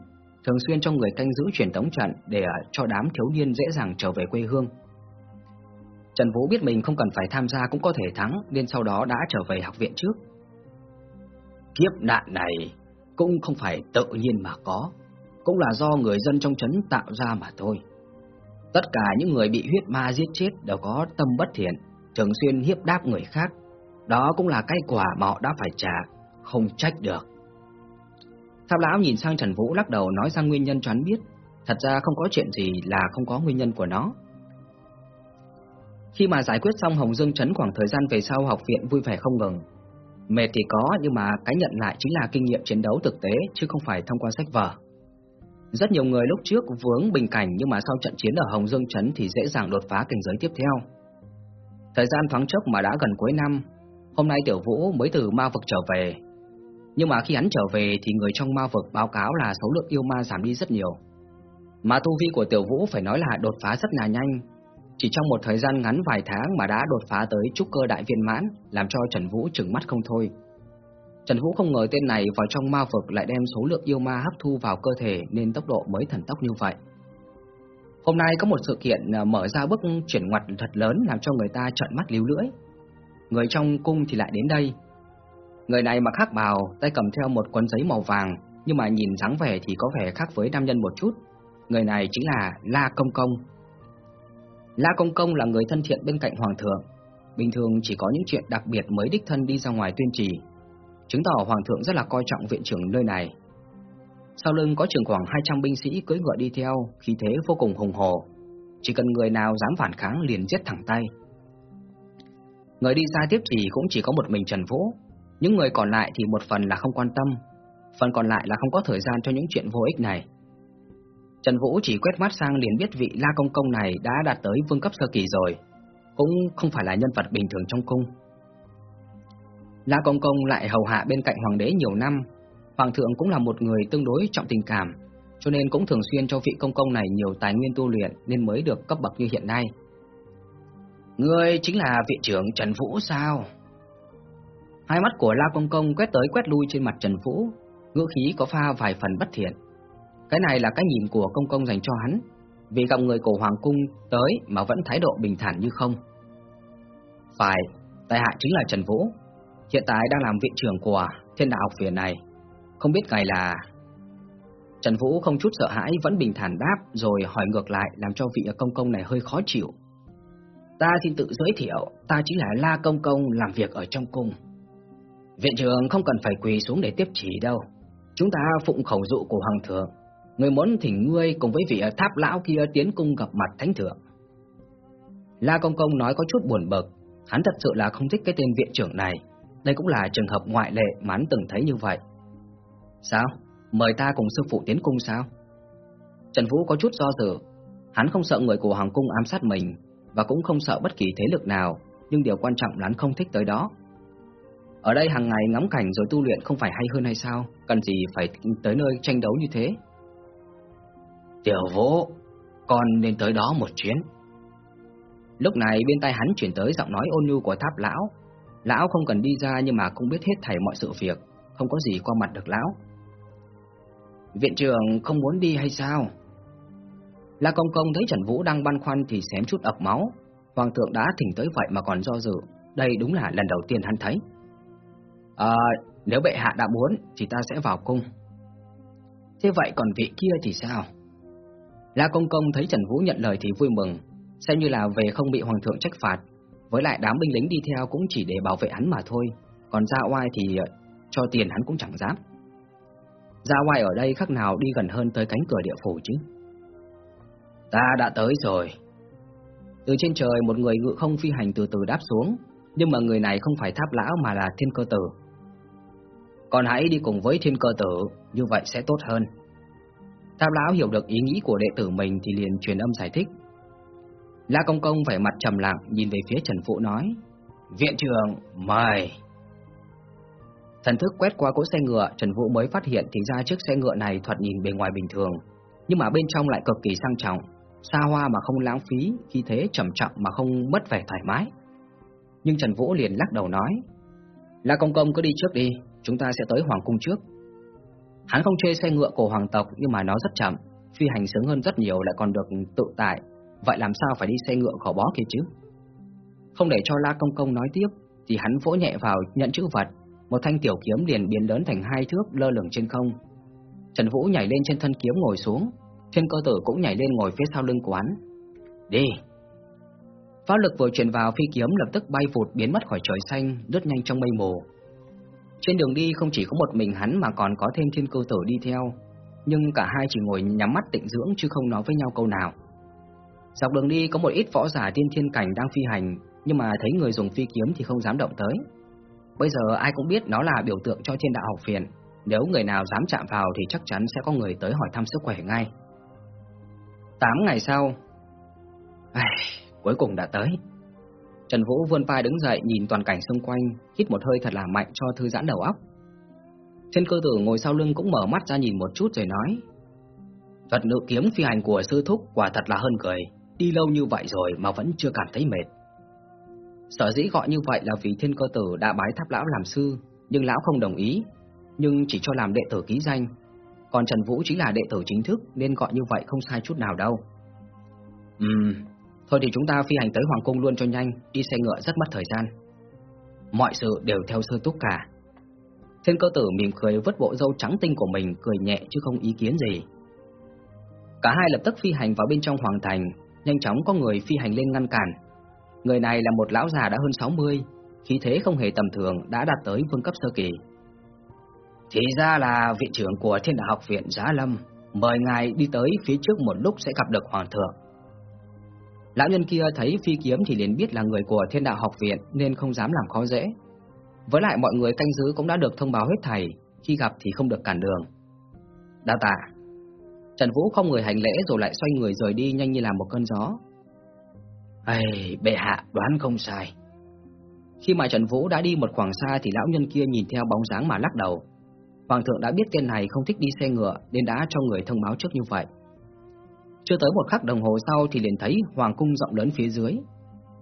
thường xuyên cho người canh giữ truyền tống trận để cho đám thiếu niên dễ dàng trở về quê hương. Trần Vũ biết mình không cần phải tham gia cũng có thể thắng, nên sau đó đã trở về học viện trước. Kiếp nạn này cũng không phải tự nhiên mà có, cũng là do người dân trong trấn tạo ra mà thôi. Tất cả những người bị huyết ma giết chết đều có tâm bất thiện, thường xuyên hiếp đáp người khác. Đó cũng là cái quả mà họ đã phải trả, không trách được. Tháp lão nhìn sang Trần Vũ lắc đầu nói ra nguyên nhân cho hắn biết, thật ra không có chuyện gì là không có nguyên nhân của nó. Khi mà giải quyết xong Hồng Dương Trấn khoảng thời gian về sau học viện vui vẻ không ngừng. Mệt thì có nhưng mà cái nhận lại chính là kinh nghiệm chiến đấu thực tế chứ không phải thông qua sách vở. Rất nhiều người lúc trước vướng bình cảnh nhưng mà sau trận chiến ở Hồng Dương Trấn thì dễ dàng đột phá cảnh giới tiếp theo. Thời gian thoáng chốc mà đã gần cuối năm, hôm nay Tiểu Vũ mới từ ma vực trở về. Nhưng mà khi hắn trở về thì người trong ma vực báo cáo là số lượng yêu ma giảm đi rất nhiều. Mà tu vi của Tiểu Vũ phải nói là đột phá rất là nhanh, chỉ trong một thời gian ngắn vài tháng mà đã đột phá tới trúc cơ đại viên mãn, làm cho Trần Vũ trừng mắt không thôi. Trần Vũ không ngờ tên này vào trong ma vực lại đem số lượng yêu ma hấp thu vào cơ thể nên tốc độ mới thần tốc như vậy. Hôm nay có một sự kiện à, mở ra bước chuyển ngoặt thật lớn làm cho người ta trợn mắt líu lưỡi. Người trong cung thì lại đến đây. Người này mặc khác bào, tay cầm theo một cuốn giấy màu vàng, nhưng mà nhìn dáng vẻ thì có vẻ khác với nam nhân một chút. Người này chính là La Công Công, La Công Công là người thân thiện bên cạnh Hoàng thượng, bình thường chỉ có những chuyện đặc biệt mới đích thân đi ra ngoài tuyên trì, chứng tỏ Hoàng thượng rất là coi trọng viện trưởng nơi này. Sau lưng có trường khoảng 200 binh sĩ cưỡi ngựa đi theo, khí thế vô cùng hùng hổ, chỉ cần người nào dám phản kháng liền giết thẳng tay. Người đi ra tiếp chỉ cũng chỉ có một mình Trần Vũ, những người còn lại thì một phần là không quan tâm, phần còn lại là không có thời gian cho những chuyện vô ích này. Trần Vũ chỉ quét mắt sang liền biết vị La Công Công này đã đạt tới vương cấp sơ kỳ rồi, cũng không phải là nhân vật bình thường trong cung. La Công Công lại hầu hạ bên cạnh hoàng đế nhiều năm, hoàng thượng cũng là một người tương đối trọng tình cảm, cho nên cũng thường xuyên cho vị công công này nhiều tài nguyên tu luyện nên mới được cấp bậc như hiện nay. Ngươi chính là viện trưởng Trần Vũ sao? Hai mắt của La Công Công quét tới quét lui trên mặt Trần Vũ, ngữ khí có pha vài phần bất thiện. Cái này là cái nhìn của công công dành cho hắn, vì gặp người cổ Hoàng Cung tới mà vẫn thái độ bình thản như không. Phải, tại hạ chính là Trần Vũ, hiện tại đang làm viện trưởng của thiên đạo học viện này, không biết ngài là... Trần Vũ không chút sợ hãi vẫn bình thản đáp rồi hỏi ngược lại làm cho vị công công này hơi khó chịu. Ta xin tự giới thiệu, ta chính là La Công Công làm việc ở trong cung. Viện trưởng không cần phải quỳ xuống để tiếp chỉ đâu. Chúng ta phụng khẩu dụ của Hoàng thượng, Người muốn thỉnh ngươi cùng với vị ờ, tháp lão kia tiến cung gặp mặt thánh thượng. La Công Công nói có chút buồn bực, hắn thật sự là không thích cái tên viện trưởng này. Đây cũng là trường hợp ngoại lệ mà hắn từng thấy như vậy. Sao? Mời ta cùng sư phụ tiến cung sao? Trần Vũ có chút do dự, hắn không sợ người của Hoàng Cung ám sát mình và cũng không sợ bất kỳ thế lực nào, nhưng điều quan trọng là hắn không thích tới đó. Ở đây hàng ngày ngắm cảnh rồi tu luyện không phải hay hơn hay sao? Cần gì phải tới nơi tranh đấu như thế? Tiểu vũ, con nên tới đó một chuyến. Lúc này bên tai hắn chuyển tới giọng nói ôn nhu của tháp lão. Lão không cần đi ra nhưng mà cũng biết hết thảy mọi sự việc, không có gì qua mặt được lão. Viện trưởng không muốn đi hay sao? La Công Công thấy Trần Vũ đang băn khoăn thì xém chút ập máu. Hoàng thượng đã thỉnh tới vậy mà còn do dự, đây đúng là lần đầu tiên hắn thấy. À, nếu bệ hạ đã muốn thì ta sẽ vào cung. Thế vậy còn vị kia thì sao? La Công Công thấy Trần Vũ nhận lời thì vui mừng, xem như là về không bị hoàng thượng trách phạt, với lại đám binh lính đi theo cũng chỉ để bảo vệ hắn mà thôi, còn ra oai thì ờ, cho tiền hắn cũng chẳng dám. Ra oai ở đây khác nào đi gần hơn tới cánh cửa địa phủ chứ. Ta đã tới rồi. Từ trên trời một người ngự không phi hành từ từ đáp xuống, nhưng mà người này không phải tháp lão mà là thiên cơ tử. Còn hãy đi cùng với thiên cơ tử, như vậy sẽ tốt hơn. Tam lão hiểu được ý nghĩ của đệ tử mình thì liền truyền âm giải thích. La Công Công vẻ mặt trầm lặng nhìn về phía Trần Phụ nói: "Viện trưởng, mời." Thần thức quét qua cỗ xe ngựa, Trần Vũ mới phát hiện thì ra chiếc xe ngựa này thoạt nhìn bề ngoài bình thường, nhưng mà bên trong lại cực kỳ sang trọng, xa hoa mà không lãng phí, khi thế trầm trọng mà không mất vẻ thoải mái. Nhưng Trần Vũ liền lắc đầu nói: "La Công Công cứ đi trước đi, chúng ta sẽ tới hoàng cung trước." Hắn không chê xe ngựa của hoàng tộc nhưng mà nó rất chậm, phi hành sướng hơn rất nhiều lại còn được tự tại, vậy làm sao phải đi xe ngựa khổ bó kia chứ? Không để cho La Công Công nói tiếp, thì hắn vỗ nhẹ vào nhận chữ vật, một thanh tiểu kiếm liền biến lớn thành hai thước lơ lửng trên không. Trần Vũ nhảy lên trên thân kiếm ngồi xuống, Thiên cơ tử cũng nhảy lên ngồi phía sau lưng quán. Đi! Pháp lực vừa truyền vào phi kiếm lập tức bay vụt biến mất khỏi trời xanh, rất nhanh trong mây mù. Trên đường đi không chỉ có một mình hắn mà còn có thêm thiên cơ tử đi theo, nhưng cả hai chỉ ngồi nhắm mắt tịnh dưỡng chứ không nói với nhau câu nào. Dọc đường đi có một ít võ giả tiên thiên cảnh đang phi hành, nhưng mà thấy người dùng phi kiếm thì không dám động tới. Bây giờ ai cũng biết nó là biểu tượng cho thiên đạo học viện, nếu người nào dám chạm vào thì chắc chắn sẽ có người tới hỏi thăm sức khỏe ngay. Tám ngày sau, ai, cuối cùng đã tới. Trần Vũ vươn vai đứng dậy nhìn toàn cảnh xung quanh, hít một hơi thật là mạnh cho thư giãn đầu óc. Trên cơ tử ngồi sau lưng cũng mở mắt ra nhìn một chút rồi nói Thuật nữ kiếm phi hành của sư thúc quả thật là hơn cười Đi lâu như vậy rồi mà vẫn chưa cảm thấy mệt. Sở dĩ gọi như vậy là vì thiên cơ tử đã bái tháp lão làm sư Nhưng lão không đồng ý Nhưng chỉ cho làm đệ tử ký danh. Còn Trần Vũ chính là đệ tử chính thức Nên gọi như vậy không sai chút nào đâu. Ừm Thôi thì chúng ta phi hành tới Hoàng Cung luôn cho nhanh Đi xe ngựa rất mất thời gian Mọi sự đều theo sư túc cả Thiên cơ tử mỉm cười vứt bộ râu trắng tinh của mình cười nhẹ chứ không ý kiến gì. Cả hai lập tức phi hành vào bên trong hoàng thành, nhanh chóng có người phi hành lên ngăn cản. Người này là một lão già đã hơn 60, khí thế không hề tầm thường đã đạt tới vương cấp sơ kỳ. Thì ra là viện trưởng của Thiên Đạo Học viện Giá Lâm, mời ngài đi tới phía trước một lúc sẽ gặp được hoàng thượng. Lão nhân kia thấy phi kiếm thì liền biết là người của Thiên Đạo Học viện nên không dám làm khó dễ, với lại mọi người canh giữ cũng đã được thông báo hết thầy, khi gặp thì không được cản đường. Đa tạ. Trần Vũ không người hành lễ rồi lại xoay người rời đi nhanh như là một cơn gió. Ây, bệ hạ đoán không sai. Khi mà Trần Vũ đã đi một khoảng xa thì lão nhân kia nhìn theo bóng dáng mà lắc đầu. Hoàng thượng đã biết tên này không thích đi xe ngựa nên đã cho người thông báo trước như vậy. Chưa tới một khắc đồng hồ sau thì liền thấy hoàng cung rộng lớn phía dưới.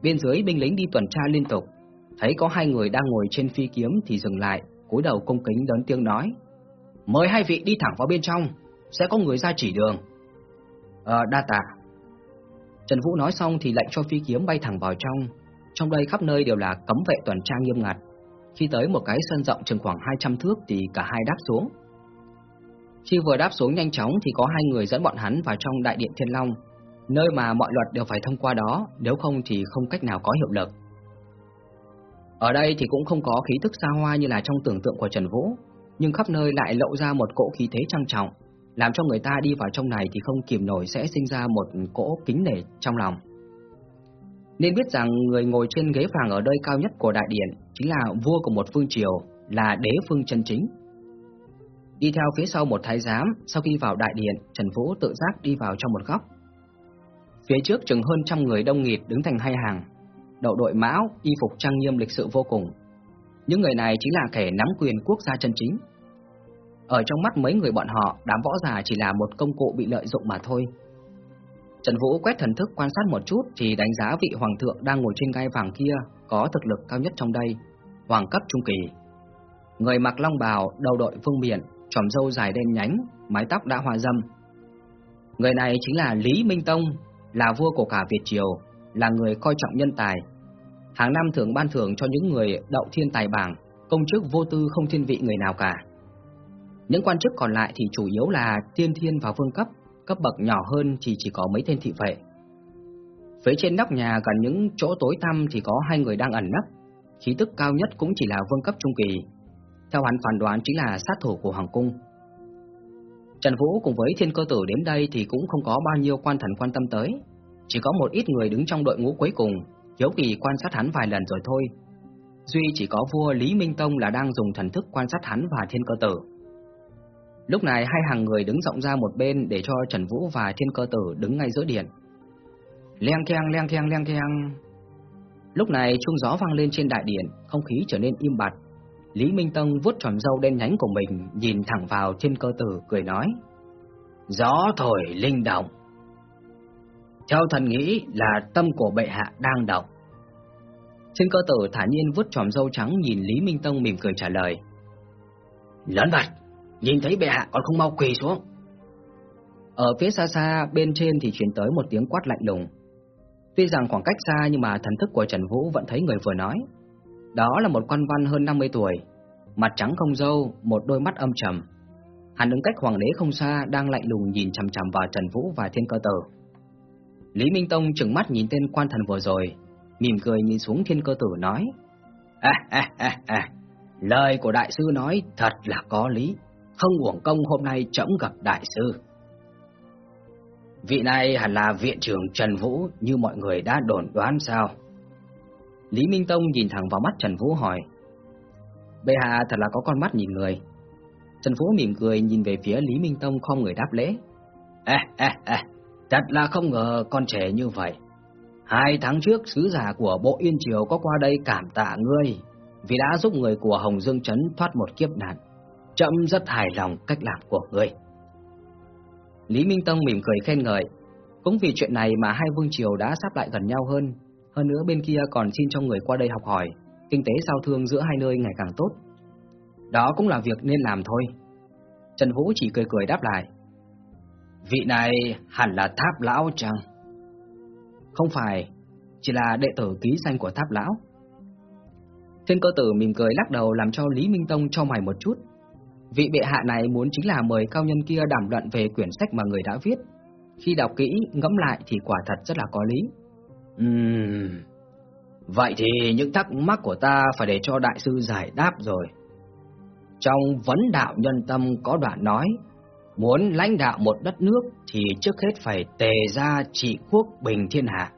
Bên dưới binh lính đi tuần tra liên tục, Thấy có hai người đang ngồi trên phi kiếm thì dừng lại, cúi đầu cung kính đón tiếng nói: "Mời hai vị đi thẳng vào bên trong, sẽ có người ra chỉ đường." "Ờ, đa tạ." Trần Vũ nói xong thì lệnh cho phi kiếm bay thẳng vào trong. Trong đây khắp nơi đều là cấm vệ tuần tra nghiêm ngặt. Khi tới một cái sân rộng chừng khoảng 200 thước thì cả hai đáp xuống. Khi vừa đáp xuống nhanh chóng thì có hai người dẫn bọn hắn vào trong đại điện Thiên Long, nơi mà mọi luật đều phải thông qua đó, nếu không thì không cách nào có hiệu lực. Ở đây thì cũng không có khí thức xa hoa như là trong tưởng tượng của Trần Vũ, nhưng khắp nơi lại lộ ra một cỗ khí thế trang trọng, làm cho người ta đi vào trong này thì không kìm nổi sẽ sinh ra một cỗ kính nể trong lòng. Nên biết rằng người ngồi trên ghế vàng ở nơi cao nhất của đại điện chính là vua của một phương triều, là đế phương chân chính. Đi theo phía sau một thái giám, sau khi vào đại điện, Trần Vũ tự giác đi vào trong một góc. Phía trước chừng hơn trăm người đông nghịt đứng thành hai hàng, đậu đội mão, y phục trang nghiêm lịch sự vô cùng. Những người này chính là kẻ nắm quyền quốc gia chân chính. Ở trong mắt mấy người bọn họ, đám võ giả chỉ là một công cụ bị lợi dụng mà thôi. Trần Vũ quét thần thức quan sát một chút thì đánh giá vị hoàng thượng đang ngồi trên gai vàng kia có thực lực cao nhất trong đây, hoàng cấp trung kỳ. Người mặc long bào, đầu đội vương miện, tròm râu dài đen nhánh, mái tóc đã hoa râm Người này chính là Lý Minh Tông, là vua của cả Việt triều, là người coi trọng nhân tài. Hàng năm thường ban thưởng cho những người đậu thiên tài bảng, công chức vô tư không thiên vị người nào cả. Những quan chức còn lại thì chủ yếu là tiên thiên và vương cấp, cấp bậc nhỏ hơn thì chỉ có mấy tên thị vệ. Phía trên nóc nhà gần những chỗ tối tăm thì có hai người đang ẩn nấp, khí tức cao nhất cũng chỉ là vương cấp trung kỳ. Theo hắn phán đoán chính là sát thủ của hoàng cung. Trần Vũ cùng với thiên cơ tử đến đây thì cũng không có bao nhiêu quan thần quan tâm tới, chỉ có một ít người đứng trong đội ngũ cuối cùng, hiếu kỳ quan sát hắn vài lần rồi thôi. Duy chỉ có vua Lý Minh Tông là đang dùng thần thức quan sát hắn và thiên cơ tử. Lúc này hai hàng người đứng rộng ra một bên để cho Trần Vũ và thiên cơ tử đứng ngay giữa điện. Leng keng leng keng leng keng. Lúc này chuông gió vang lên trên đại điện, không khí trở nên im bặt. Lý Minh Tông vuốt tròm râu đen nhánh của mình, nhìn thẳng vào thiên cơ tử cười nói: "Gió thổi linh động, theo thần nghĩ là tâm của bệ hạ đang động. Trên cơ tử thả nhiên vuốt tròm râu trắng nhìn Lý Minh Tông mỉm cười trả lời. Lớn vật, nhìn thấy bệ hạ còn không mau quỳ xuống. Ở phía xa xa bên trên thì truyền tới một tiếng quát lạnh lùng. Tuy rằng khoảng cách xa nhưng mà thần thức của Trần Vũ vẫn thấy người vừa nói. Đó là một quan văn hơn 50 tuổi, mặt trắng không râu, một đôi mắt âm trầm. Hắn đứng cách hoàng đế không xa đang lạnh lùng nhìn chằm chằm vào Trần Vũ và Thiên Cơ Tử. Lý Minh Tông trừng mắt nhìn tên quan thần vừa rồi, mỉm cười nhìn xuống Thiên Cơ Tử nói: "À à à à, lời của đại sư nói thật là có lý, không uổng công hôm nay trẫm gặp đại sư." Vị này hẳn là viện trưởng Trần Vũ như mọi người đã đồn đoán sao? Lý Minh Tông nhìn thẳng vào mắt Trần Vũ hỏi. Bệ hạ thật là có con mắt nhìn người. Trần Vũ mỉm cười nhìn về phía Lý Minh Tông không người đáp lễ. Ê, ê, ê, thật là không ngờ con trẻ như vậy. Hai tháng trước, sứ giả của Bộ Yên Triều có qua đây cảm tạ ngươi, vì đã giúp người của Hồng Dương Trấn thoát một kiếp nạn. Trẫm rất hài lòng cách làm của ngươi. Lý Minh Tông mỉm cười khen ngợi. Cũng vì chuyện này mà hai vương triều đã sắp lại gần nhau hơn. Hơn nữa bên kia còn xin cho người qua đây học hỏi, kinh tế giao thương giữa hai nơi ngày càng tốt. Đó cũng là việc nên làm thôi. Trần Vũ chỉ cười cười đáp lại. Vị này hẳn là tháp lão chăng? Không phải, chỉ là đệ tử ký danh của tháp lão. Thiên cơ tử mỉm cười lắc đầu làm cho Lý Minh Tông cho mày một chút. Vị bệ hạ này muốn chính là mời cao nhân kia đảm luận về quyển sách mà người đã viết. Khi đọc kỹ, ngẫm lại thì quả thật rất là có lý. Vậy thì những thắc mắc của ta phải để cho đại sư giải đáp rồi. Trong vấn đạo nhân tâm có đoạn nói, muốn lãnh đạo một đất nước thì trước hết phải tề ra trị quốc bình thiên hạ.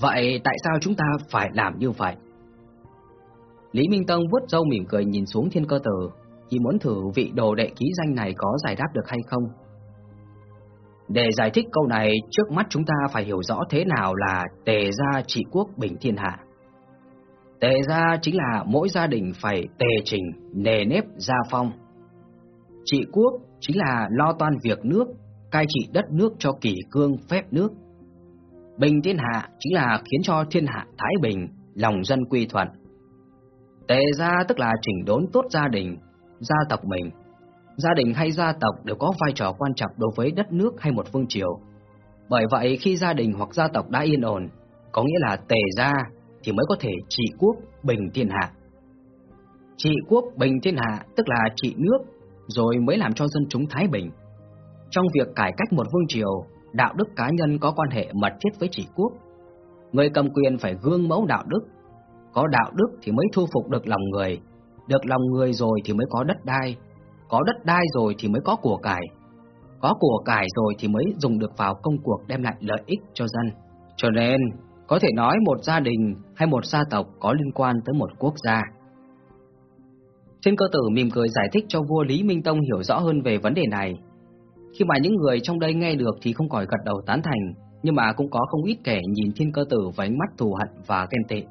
Vậy tại sao chúng ta phải làm như vậy? Lý Minh Tông vuốt râu mỉm cười nhìn xuống thiên cơ tử, chỉ muốn thử vị đồ đệ ký danh này có giải đáp được hay không. Để giải thích câu này, trước mắt chúng ta phải hiểu rõ thế nào là tề gia trị quốc bình thiên hạ. Tề gia chính là mỗi gia đình phải tề trình, nề nếp gia phong. Trị quốc chính là lo toan việc nước, cai trị đất nước cho kỷ cương phép nước. Bình thiên hạ chính là khiến cho thiên hạ thái bình, lòng dân quy thuận. Tề gia tức là chỉnh đốn tốt gia đình, gia tộc mình. Gia đình hay gia tộc đều có vai trò quan trọng đối với đất nước hay một phương triều. Bởi vậy khi gia đình hoặc gia tộc đã yên ổn, có nghĩa là tề gia thì mới có thể trị quốc bình thiên hạ. Trị quốc bình thiên hạ tức là trị nước, rồi mới làm cho dân chúng thái bình. Trong việc cải cách một vương triều, đạo đức cá nhân có quan hệ mật thiết với trị quốc. Người cầm quyền phải gương mẫu đạo đức, có đạo đức thì mới thu phục được lòng người, được lòng người rồi thì mới có đất đai, có đất đai rồi thì mới có của cải, có của cải rồi thì mới dùng được vào công cuộc đem lại lợi ích cho dân. Cho nên, có thể nói một gia đình hay một gia tộc có liên quan tới một quốc gia. Trên cơ tử mỉm cười giải thích cho vua Lý Minh Tông hiểu rõ hơn về vấn đề này. Khi mà những người trong đây nghe được thì không khỏi gật đầu tán thành, nhưng mà cũng có không ít kẻ nhìn thiên cơ tử với ánh mắt thù hận và ghen tị.